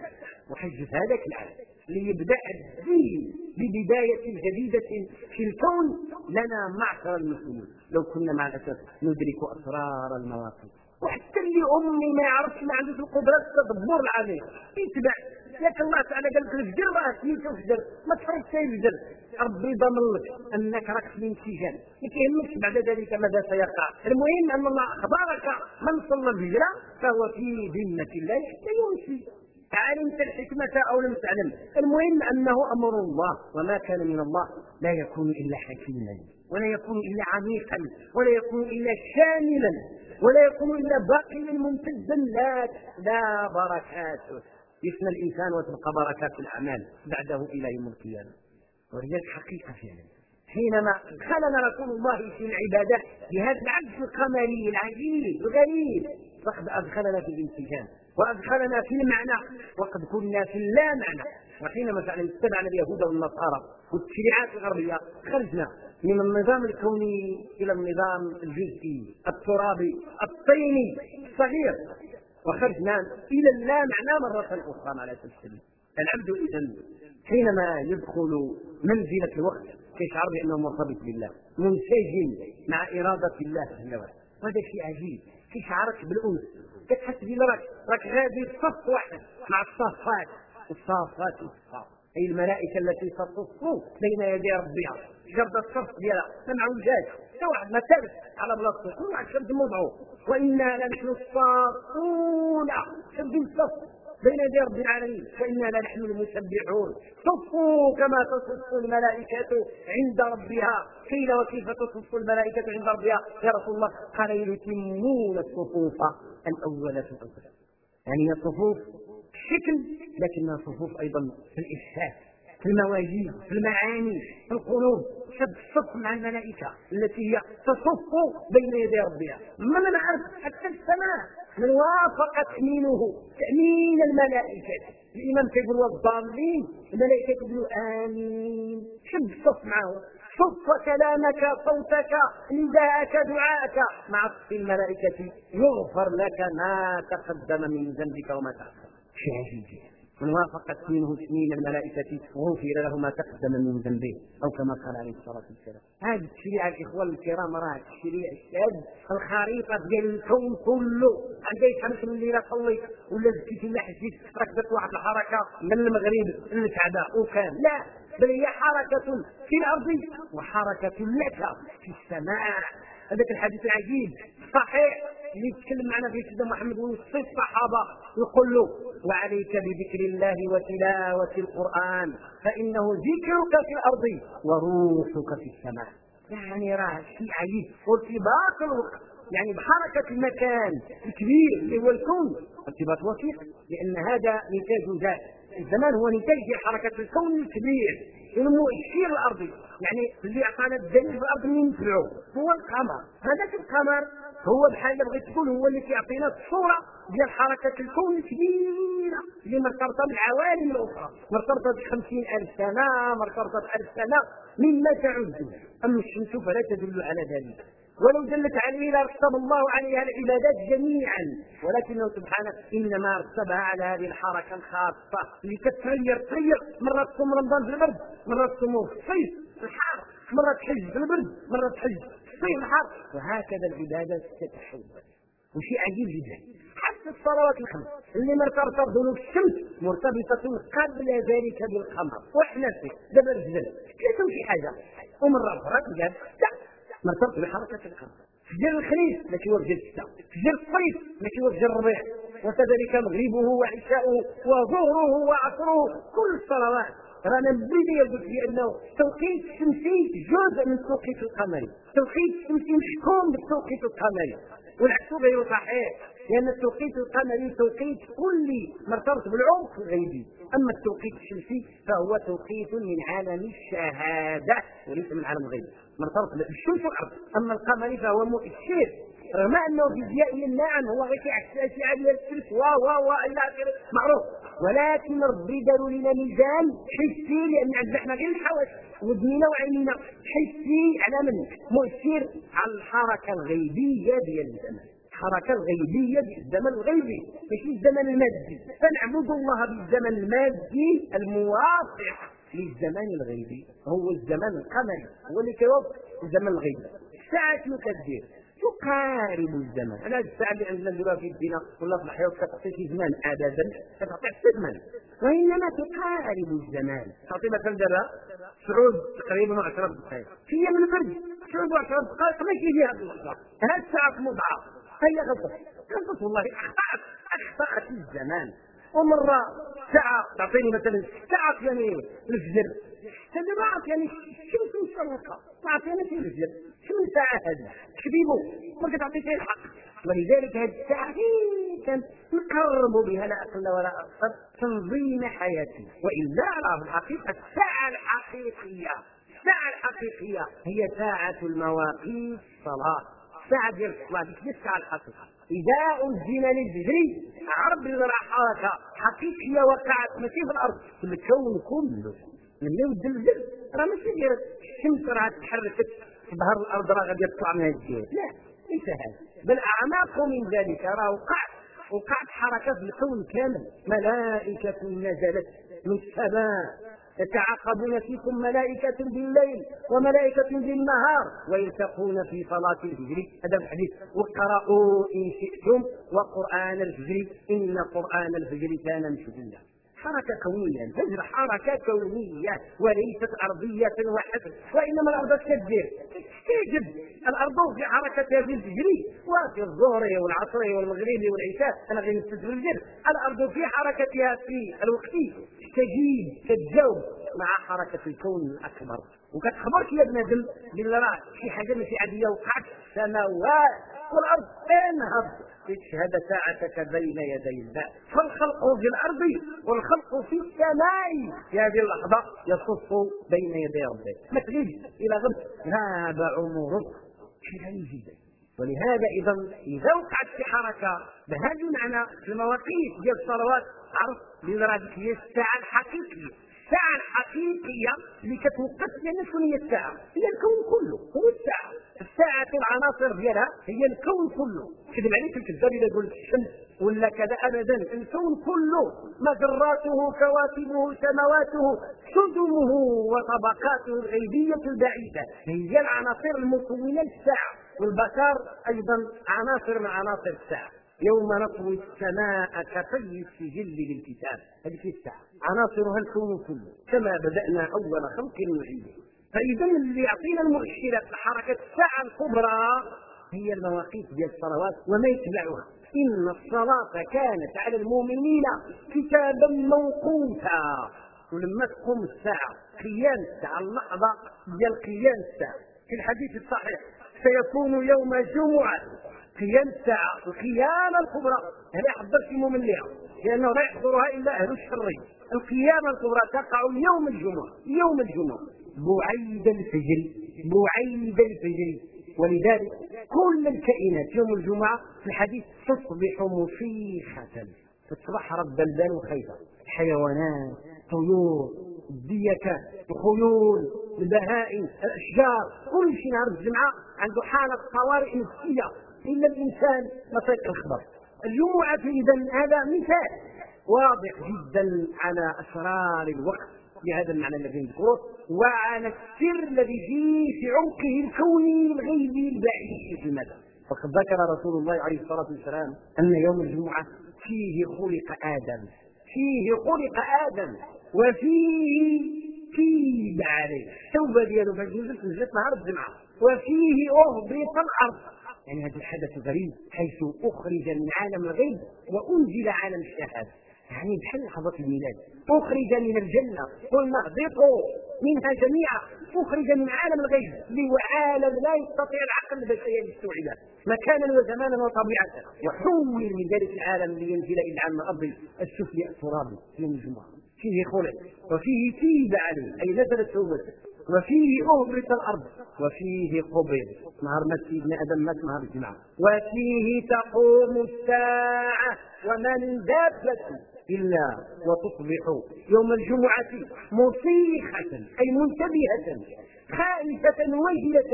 A: وحج في هذاك العام ليبدأ الدين ببداية جديده في الكون لنا معشر المسلمين. لو كنا مع الأسف ندرك أسرار المواقف. وحتى اللي أمي ما يعرفش ما عندوش القدرة التدبر العميق يتبع ياك الله تعالى قال لك الفجر راه سميتو فجر ما تفرجش الفجر ربي ضمن لك أنك راك في انسجام ما كيهمكش بعد ذلك ماذا سيقع. المهم أن الله أخبرك من صلى الفجر فهو في ذمة الله. حتى يمشي علمت الحكمة أو لم تعلم. المهم أنه أمر الله وما كان من الله. لا يكون إلا حكيما ولا يكون إلا عميقا ولا يكون إلا شاملا ولا يكون إلا باقيا ممتدا لا لا بركاته يفنى الإنسان وتبقى بركات الأعمال بعده إلى يوم القيامة. وهي الحقيقة فعلا حينما دخلنا رسول الله في العبادات بهذا العبد القمري العجيب الغريب فقد أدخلنا في الانسجام وأدخلنا في المعنى وقد كنا في اللا معنى. وحينما فعلا اتبعنا اليهود والنصارى والتشريعات الغربية خرجنا من النظام الكوني إلى النظام الجزئي الترابي الطيني الصغير. وخرجنا إلى اللا معنى مرة أخرى مع الأسف الشديد. العبد إذا حينما يدخل منزلة الوقت يشعر بأنه مرتبط بالله. منسجم مع إرادة الله جل وعلا. وهذا شيء عجيب. كيشعرك بالأنس. كتحس بأن راك راك غادي صف واحد مع الصافات الصافات الصفات أي الملائكة التي تصف بين يدي ربها. جرد الصف ديالها. ما معوجاش واحد ما تابس على بلاصتو كل واحد شد موضعه. وإنا لنحن الصافون. شد الصف بين يدي رب العالمين. فإنا لنحن المسبحون. صفوا كما تصف الملائكة عند ربها. قيل وكيف تصف الملائكة عند ربها؟ يا رسول الله قال يتمون الصفوف الأولى في الأخرى يعني هي صفوف شكل لكنها صفوف أيضا في الإحساس في المواجيد في المعاني في القلوب. شد الصف مع الملائكة التي هي تصف بين يدي ربها. من العرض حتى السماء من وافق تأمينه تأمين الملائكة. الإمام كيقول والضالين الملائكة يقولوا آمين. شد الصف معه. صف كلامك صوتك نداءك دعاءك. مع صف الملائكة يغفر لك ما تقدم من ذنبك وما تأخر. شيء عجيب من وافقت منه سنين الملائكة غفر له ما تقدم من ذنبه أو كما قال عليه الصلاة والسلام. هذه الشريعة الإخوان الكرام راه الشريعة الشاذ الخريطة ديال الكون كله. عندي خمس من الليلة صليت ولا زكيت ولا حسيت راك درت واحد الحركة من المغرب للكعبة وكان لا بل هي حركة في الأرض وحركة لك في السماء. هذاك الحديث العجيب صحيح. اللي يتكلم معنا فيه سيدنا محمد ويوصي الصحابة يقول له وعليك بذكر الله وتلاوة القرآن فإنه ذكرك في الأرض وروحك في السماء. يعني راه شيء عجيب وارتباط الوقت يعني بحركة المكان الكبير اللي هو الكون ارتباط وثيق لأن هذا نتاج ذات. الزمان هو نتاج حركة الكون الكبير المؤشر الأرضي يعني اللي أعطانا الدليل في الأرض ينفعه هو القمر. هذاك القمر؟ هو بحال بغيت تقول هو اللي كيعطينا الصورة ديال حركة الكون الكبيرة. اللي مرتبطة بالعوالم الأخرى. مرتبطة ب ألف سنة مرتبطة ب سنة مما تعد أما الشمس فلا تدل على ذلك. ولو دلت عليه لرتب الله عليها العبادات جميعا. ولكنه سبحانه إنما رتبها على هذه الحركة الخاصة. اللي كتغير تغير. مرة تصوم رمضان في البرد مرة تصوم في الصيف في الحار مرة تحج في البرد مرة تحج تصير الحرب. وهكذا العبادة تتحول. وشيء عجيب جدا. حتى الصلوات الخمس. اللي مرتبطه بذنوب الشمس مرتبطة قبل ذلك بالقمر. وإحنا في دابا الجبل كيف شي ومرة أخرى قال لا. مرتبط بحركة القمر. فجر الخميس ماشي هو فجر الشتاء فجر الصيف ماشي هو فجر الربيع. وكذلك مغربه وعشاؤه وظهره وعصره. كل الصلوات. رانا البدايه قلت بانه التوقيت الشمسي جزء من التوقيت القمري. التوقيت الشمسي محكوم بالتوقيت القمري. والعكس غير صحيح لأن التوقيت القمري توقيت كلي مرتبط بالعمق الغيبي. أما التوقيت الشمسي فهو توقيت من عالم الشهادة وليس من عالم الغيب. مرتبط بالشمس والأرض. أما القمري فهو مؤشر رغم أنه فيزيائيا نعم هو غير كيعكس الاشعه ديال الشمس. و و و إلى آخره. معروف. ولكن ربي لنا ميزان حسي لأن عندنا إحنا غير الحواس ودنينا وعينينا حسي على من؟ مؤثر على الحركة الغيبية ديال الزمن. الحركة الغيبية ديال الزمن الغيبي ماشي الزمن المادي. فنعبد الله بالزمن المادي الموافق للزمان الغيبي. هو الزمان القمري هو اللي كيوافق الزمن الغيبي. ساعة كدير تقارب الزمن. أنا الساعة اللي عندنا دابا في الدين ولا في الحياة كتعطي في زمان ابدا كتعطي الزمن وإنما تقارب الزمان. تعطي مثلا دابا سعود تقريبا 10 دقائق هي من فرد سعود 10 دقائق ماشي فيها اللحظه هذه الساعة مضعه هي غلطت غلطت والله. اخطات اخطات الزمان. ومرة ساعة تعطيني مثلا ساعة يعني الفجر. هذا ما عرف يعني الشمس مشرقه تعطينا في الفجر شنو الساعة هذه كذبوا ما كتعطي شيء. الحق ولذلك هذه الساعة كان نقرب بها لا أقل ولا أكثر تنظيم حياتي. وإلا على الحقيقة الساعة الحقيقية الساعة الحقيقية هي ساعة المواقيت الصلاة. الساعة ديال الصلاه ديك الساعة الحقيقية. إذا أذن للفجر عرب حركة حقيقية وقعت ماشي في الأرض. في الكون كله من ود الفجر راه ماشي غير الشمس راه تحركت ظهر الأرض راه غادي تطلع من هذه لا ليس هذا بل أعماق من ذلك. راه وقعت وقعت حركة في الكون كامل. ملائكة نزلت من السماء. يتعاقبون فيكم ملائكة بالليل وملائكة بالنهار ويلتقون في صلاة الفجر. هذا الحديث. واقرأوا إن شئتم وقرآن الفجر. إن قرآن الفجر كان مشهودا. حركة كونية الفجر حركة كونية وليست أرضية وحسب وإنما الأرض تكدر تستجب الأرض في حركتها في الفجر وفي الظهر والعصر والمغرب والعشاء أنا غير نستجب الفجر الأرض في حركتها في الوقت تستجيب تتجاوب مع حركة الكون الأكبر. وكتخبرك يا بنادم بالله راه شي حاجة ماشي عادية وقعت السماوات والأرض انهض تشهد ساعتك بين يدي الله. فالخلق في الأرض والخلق في السماء. في هذه اللحظة يصف بين يدي ربه. ما تغيبش إلى غد. غاب عمرك غريب جدا. ولهذا إذا إذا وقعت في حركة بهذا المعنى في المواقيت ديال الصلوات عرف بان هذيك هي الساعة الحقيقية. الساعة الحقيقية اللي كتوقف لنا شنو هي الساعة؟ هي الكون كله. هو الساعة. الساعة العناصر ديالها هي الكون كله. كذب عليك الكذاب إذا قلت الشمس. ولا كذا أبدا. الكون كله. مجراته كواكبه سماواته سدمه وطبقاته الغيبية البعيدة. هي العناصر المكونة للساعة. والبشر أيضا عناصر من عناصر الساعة. يوم نطوي السماء كطي السجل للكتاب هذه الساعة. عناصرها الكون كله. كما بدأنا أول خلق نعيده. فإذا اللي يعطينا المؤشرات لحركة الساعة الكبرى هي المواقيت ديال الصلوات وما يتبعها. إن الصلاة كانت على المؤمنين كتابا موقوتا. ولما تقوم الساعة قيام الساعة اللحظة ديال قيام الساعة. في الحديث الصحيح سيكون يوم الجمعة قيام الساعة القيامة الكبرى. هذا يحضر في مؤمن لها لأنه لا يحضرها إلا أهل الشر. القيامة الكبرى تقع يوم الجمعة يوم الجمعة. بعيد الفجر بعيد الفجر. ولذلك كل الكائنات يوم الجمعة في الحديث تصبح مشيخة. تصبح رب البال وخيفة الحيوانات الطيور الديكة الخيول البهائم الأشجار. كل شيء نهار الجمعة عنده حالة طوارئ نفسية. إلا الإنسان ما الخبر. الجمعه اذا هذا مثال واضح جدا على أسرار الوقت. بهذا المعنى الذي نذكره وعلى السر الذي فيه في عمقه الكوني الغيبي البعيد في المدى وقد ذكر رسول الله عليه الصلاة والسلام أن يوم الجمعة فيه خلق آدم فيه خلق آدم وفيه كيد عليه. التوبه ديالو فاش نزلت نزلت نهار الجمعة. وفيه اهبط الأرض. يعني هذا الحدث غريب حيث أخرج من عالم الغيب وأنزل عالم الشهادة. يعني بحال لحظة الميلاد. أخرج من الجنة. قلنا اهبطوا منها جميعا. أخرج من عالم الغيب. اللي هو عالم لا يستطيع العقل البشري أن يستوعبه مكانا وزمانا وطبيعة. وحول من ذلك العالم لينزل إلى عالم الأرض. السفلي الترابي. يوم الجمعة فيه خلق. وفيه تيب عليه أي نزلت توبته وفيه أهبط الأرض. وفيه قبض نهار ما سيدنا آدم مات نهار الجمعة وفيه تقوم الساعة. وما من دابة إلا وتصبح يوم الجمعة مصيحة أي منتبهة خائفة وجلة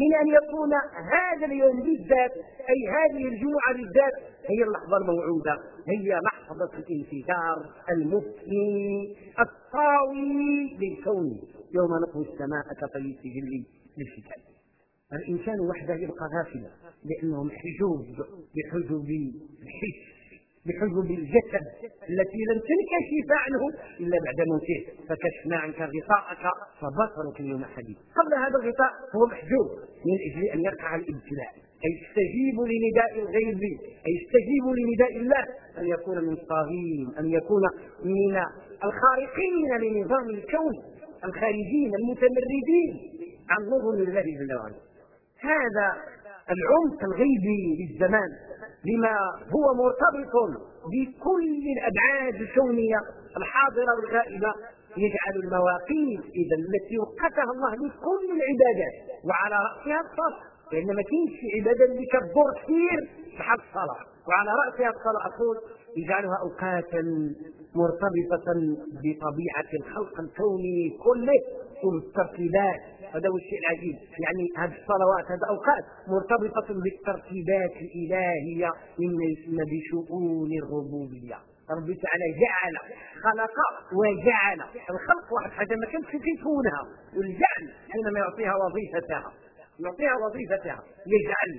A: من أن يكون هذا اليوم بالذات أي هذه الجمعة بالذات هي اللحظة الموعودة هي لحظة الانفجار المفني الطاوي للكون يوم نطوي السماء كطي السجل للشتاء. الإنسان وحده يبقى غافلا لأنه محجوب بحجب الحس. بحجب الجسد التي لم تنكشف عنه إلا بعد موته. فكشفنا عنك غطاءك فبصرك اليوم حديد. قبل هذا الغطاء هو محجوب من أجل أن يقع الابتلاء. أي يستجيب لنداء الغيب أي يستجيب لنداء الله. أن يكون من الطاغين أن يكون من الخارقين لنظام الكون الخارجين المتمردين عن نظم الله جل وعلا. هذا العمق الغيبي للزمان لما هو مرتبط بكل الأبعاد الكونية الحاضرة والغائبة يجعل المواقيت إذا التي وقتها الله لكل العبادات وعلى رأسها الصلاه لأن ما كاينش عبادة اللي كتضر كثير بحال الصلاه وعلى رأسها الصلاة أقول يجعلها أوقاتا مرتبطة بطبيعة الخلق الكوني كله والترتيبات هذا هو الشيء العجيب. يعني هذه الصلوات هذه اوقات مرتبطة بالترتيبات الإلهية. مما يسمى بشؤون الربوبية. ربي تعالى جعل خلق وجعل الخلق واحد. حاجة ما كانش يكونها والجعل حينما يعطيها وظيفتها. يعطيها وظيفتها. يجعل.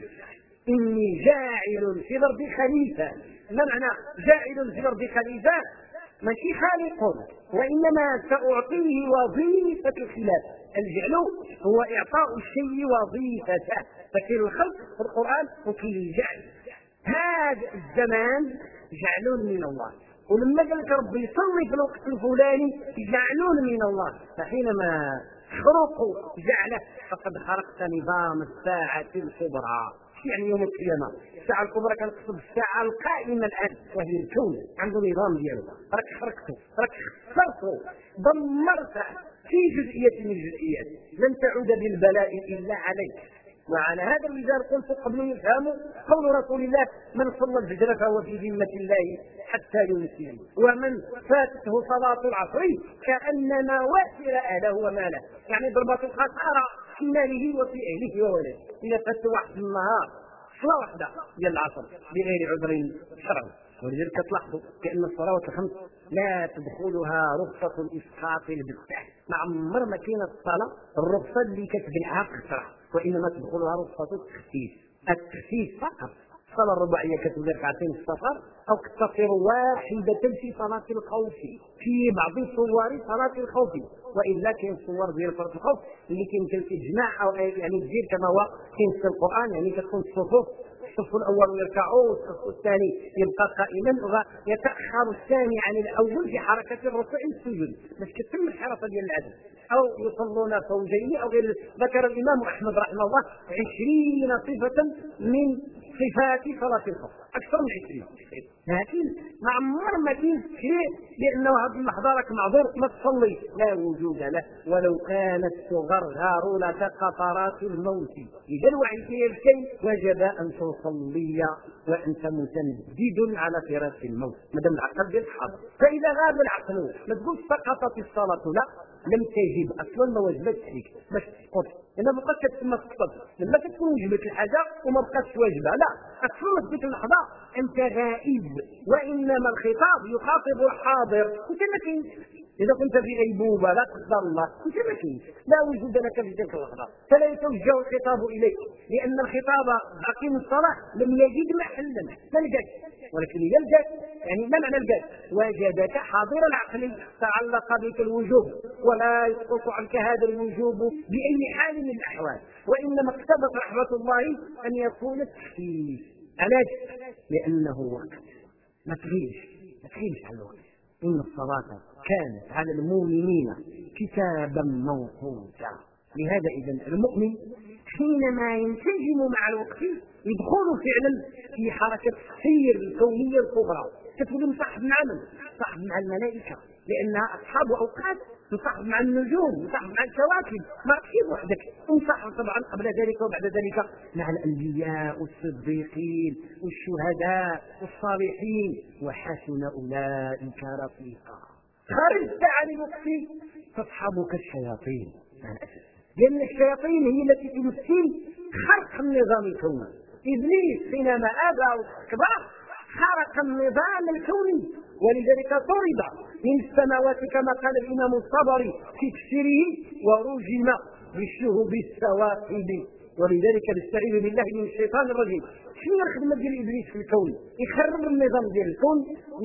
A: إني جاعل في الأرض خليفة. ما معنى جاعل في الأرض خليفة؟ ماشي خالق. وإنما سأعطيه وظيفة الخلاف الجعل هو إعطاء الشيء وظيفته فكيل الخلق في القرآن وكيل الجعل هذا الزمان جعل من الله. ولما قال لك ربي يصلي في الوقت الفلاني جعل من الله. فحينما تخرق جعله فقد خرقت نظام الساعة الكبرى. يعني يوم القيامة. الساعة الكبرى كنقصد الساعة القائمة الآن وهي الكون. عنده نظام ديالو. راك خرقته راك خسرته دمرته في جزئية من الجزئيات لن تعود بالبلاء إلا عليك. وعلى هذا الميزان قلت قبل يفهم قول رسول الله من صلى الفجر فهو في ذمة الله حتى يمسيه ومن فاتته صلاة العصر كأنما واسر أهله وماله. يعني ضربة الخساره في ماله وفي أهله وولده. إذا فات واحد النهار صلاة واحدة ديال العصر بغير عذر شرعي. ولذلك تلاحظوا كأن الصلوات الخمس لا تدخلها رخصة الإسقاط البتة ما عمر ما كاينة الصلاة الرخصة اللي كتبلعها في وإنما تدخلها رخصة التخفيف. التخفيف فقط. الصلاة الرباعية كتبدا ركعتين السفر أو تقتصر واحدة في صلاة الخوف في بعض صور صلاة الخوف. وإلا كاين صور ديال صلاة الخوف اللي كيمكن تجمع أو يعني تدير كما هو كاين في القرآن يعني كتكون الصفوف الصف الأول يركعوا والصف الثاني يبقى قائما ويتاخر الثاني عن الأول في حركة الركوع والسجود باش كتم الحركة ديال العدد. أو يصلون فوجين أو غير ذكر الإمام أحمد رحمه الله عشرين صفة من صفات صلاة الخوف أكثر من عشرين. لكن ما عمر ما كاين شيء لأنه هذه اللحظة راك معذور ما تصلي. لا وجود له. ولو كانت تغرغر لك قطرات الموت. إذا الوعي كيبكي وجب أن تصلي وأنت متندد على فراش الموت. ما دام العقل ديالك حاضر فإذا غاب العقل ما تقولش سقطت الصلاة. لا. لم تجب. أصلا ما وجبتش فيك. باش تسقط لأن ما بقاش كتسمى تسقط لما كتكون وجبت الحاجة وما بقاتش واجبه لا أصلا في اللحظة أنت غائب وإنما الخطاب يخاطب الحاضر. انت ما كاينش إذا كنت في غيبوبة لا قدر الله. انت ما كاينش لا وجود لك في تلك اللحظة. فلا يتوجه الخطاب إليك لأن الخطاب اقيم الصلاه لم يجد محلا. ما لقاش ولكن لقاك يعني ما معنى لقاك وجدك حاضر العقل تعلق بك الوجوب ولا يسقط عنك هذا الوجوب بأي حال من الأحوال. وإنما اقتضت رحمة الله أن يكون التخفيف علاش لأنه وقت. ما تغيبش ما تغيبش على الوقت. إن الصلاة كانت على المؤمنين كتابا موقوتا. لهذا اذا المؤمن حينما ينسجم مع الوقت يدخل فعلا في حركة السير الكونية الكبرى. تكون مصاحب مع من؟ مصاحب مع الملائكة لانها أصحاب أوقات مصاحب مع النجوم مصاحب مع الكواكب. ما تكون وحدك؟ ومصاحب طبعا قبل ذلك وبعد ذلك مع الأنبياء والصديقين والشهداء والصالحين. وحسن أولئك رفيقا. خرجت عن الوقت تصحبك الشياطين. مع الاسف لأن الشياطين هي التي تمثل خرق النظام الكوني. إبليس حينما أبى واستكبر خرق النظام الكوني ولذلك طرد من السماوات كما قال الإمام الصبري في تفسيره ورجم بالشهب السواقب ولذلك نستعيذ بالله من الشيطان الرجيم. شنو الخدمه ديال إبليس في الكون؟ يخرب النظام ديال الكون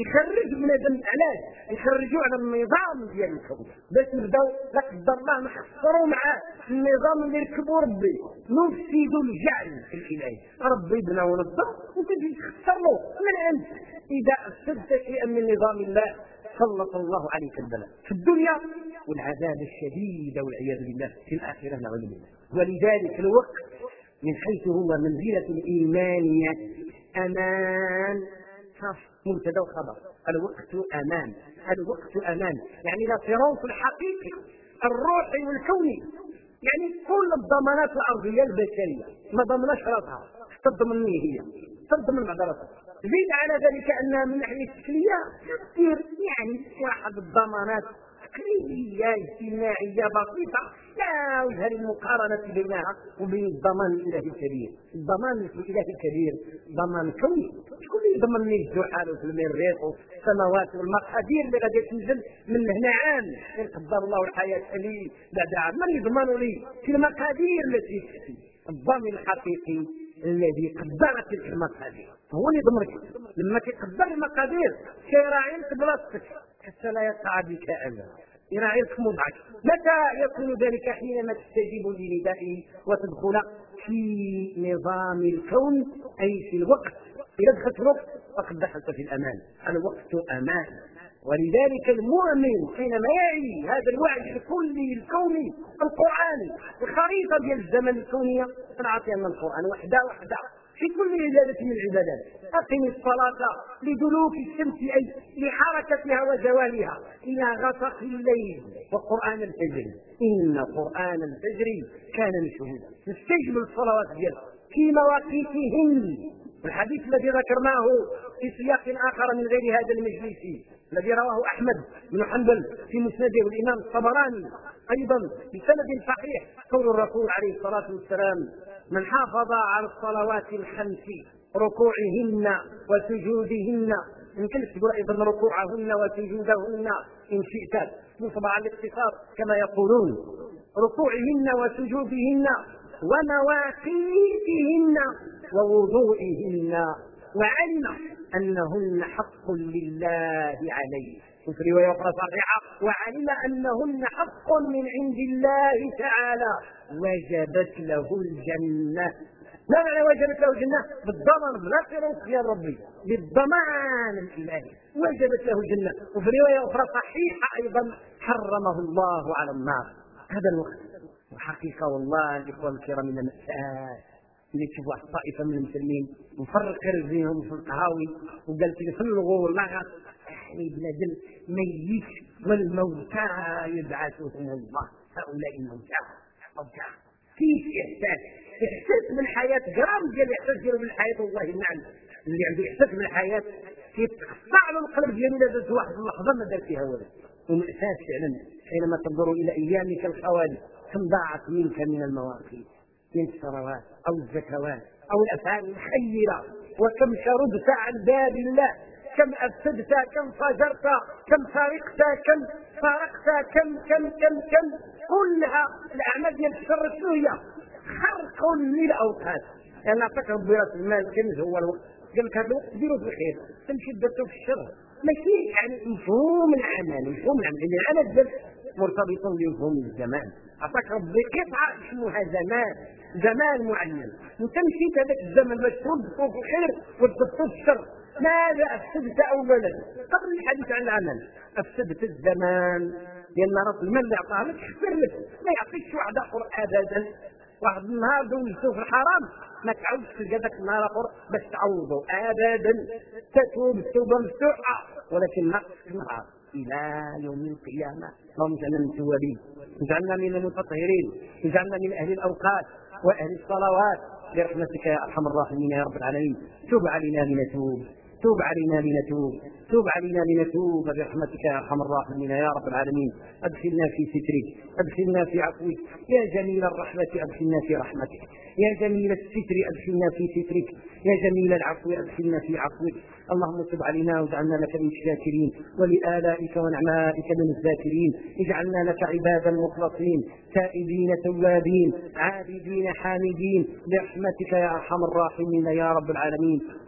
A: يخرج بنادم علاش يخرجوا على النظام ديال الكون. باش نبداو لا قدر الله نخسروا معاه النظام اللي ركبوا ربي. نفسدوا الجعل الالهي ربي بنا ونظم وانت تجي تخسر له. من أنت؟ إذا افسدت شيئا من نظام الله سلط الله عليك البلاء. في الدنيا والعذاب الشديد والعياذ بالله. في الآخرة نعوذ بالله. ولذلك الوقت من حيث هو منزلة الإيمانية أمان مبتدا وخبر. الوقت أمان. الوقت أمان. يعني الاعتراف الحقيقي الروحي والكوني يعني كل الضمانات الأرضية البشرية. ما ضمناش راسها. تضمنني هي؟ تضمن بعد راسها. زيد على ذلك أنها من ناحية التكلية تصير يعني واحد الضمانات تقليدية اجتماعية بسيطة لا وجه للمقارنة بينها وبين الضمان الإلهي الكبير. الضمان الإلهي الكبير ضمان كوني. شكون اللي يضمن لي الزحال في المريخ والسماوات والمقادير اللي غادي تنزل من هنا عام؟ إن قدر الله الحياة لي بعد عام. من يضمن لي؟ في المقادير التي الضامن الحقيقي الذي قدر تلك المقادير. هو اللي يضمنك لما كيقدر المقادير كيراعي لك بلاصتك. حتى لا يقع بك أذى. يراعيك وضعك متى يكون ذلك حينما تستجيب لندائه وتدخل في نظام الكون؟ أي في الوقت. إذا دخلت الوقت فقد دخلت في الأمان. الوقت أمان. ولذلك المؤمن حينما يعي هذا الوعي الكلي الكوني القراني الخريطة ديال الزمن الكونية فنعطي أن القرآن وحده وحده. من العبادات أقم الصلاة لدلوك الشمس أي لحركتها وزوالها. إلى غسق الليل وقرآن الفجر. إن قرآن الفجر كان مشهودا. نستجمل الصلوات ديالها في مواقيتهن. الحديث الذي ذكرناه في سياق آخر من غير هذا المجلس الذي رواه أحمد بن حنبل في مسنده والإمام الطبراني أيضا بسند صحيح. قول الرسول عليه الصلاة والسلام من حافظ على الصلوات الخمس ركوعهن وسجودهن. يمكن تقول أيضا ركوعهن وسجودهن إن شئت. نصب على الاقتصار كما يقولون. ركوعهن وسجودهن ومواقيتهن ووضوئهن وعلم أنهن حق لله عليه. روايه أخرى صحيحه وعلم أنهن حق من عند الله تعالى. وجبت له الجنة. ما معنى وجبت له الجنة؟ بالضمان بلا يا ربي. بالضمان الالهي وجبت له الجنة. وفي روايه أخرى صحيحه أيضا. حرمه الله على النار. هذا الوقت. وحقيقة والله الإخوة الكرام من الماساه اللي تشوف واحد الطائفة من المسلمين. مفرق رجليهم في القهاوي. وقال تفلغوا والله يعني بلاد الميت والموتى يبعثهم الله. هؤلاء الموتى. موتى كيف احساس احساس بالحياة جرام ديال احساس ديالو بالحياة والله نعم. اللي عنده احساس بالحياة كيتقطع له القلب ديالو دازت واحد اللحظة ما دار فيها والو ومأساة فعلا. حينما تنظر إلى أيامك الخوالي كم ضاعت منك من المواقف. من الثروات أو الزكوات أو الأفعال الخيرة. وكم شردت عن باب الله. كم أفسدت كم فجرت كم سرقت كم سرقت كم كم كم كم. كلها الأعمال ديال الشر شنو هي خرق للاوقات لأن اعطاك ربي رأس المال كنز هو الوقت. قال لك هذا الوقت ديروا في الخير. تمشي درتو في الشر. ماشي يعني مفهوم العمل مفهوم العمل. لأن العمل مرتبط بمفهوم الزمان. اعطاك ربي قطعة اسمها زمان. زمان معين. انت مشيت هذاك الزمن باش تردوا في الخير وتردوا في الشر. ماذا أفسدت اولا. قبل الحديث عن العمل. أفسدت الزمان. لأن راس المال اللي اعطاه لك خسر لك ما يعطيكش واحد اخر ابدا. واحد النهار دوزته في الحرام ما تعاودش تلقى ذاك النهار اخر باش تعوضه ابدا. تتوب التوبة مفتوحة. ولكن نقص النهار إلى يوم القيامة. اللهم اجعلنا من التوابين. اجعلنا من المتطهرين اجعلنا من أهل الأوقات وأهل الصلوات. برحمتك يا أرحم الراحمين يا رب العالمين. تب علينا لنتوب توب علينا لنتوب توب علينا لنتوب برحمتك يا أرحم الراحمين يا رب العالمين. أدخلنا في سترك أدخلنا في عفوك. يا جميل الرحمة أدخلنا في رحمتك. يا جميل الستر أدخلنا في سترك. يا جميل العفو أدخلنا في عفوك. اللهم تب علينا واجعلنا لك من الشاكرين. ولآلائك ونعمائك من الذاكرين. اجعلنا لك عبادا مخلصين تائبين توابين عابدين حامدين. برحمتك يا أرحم الراحمين يا رب العالمين.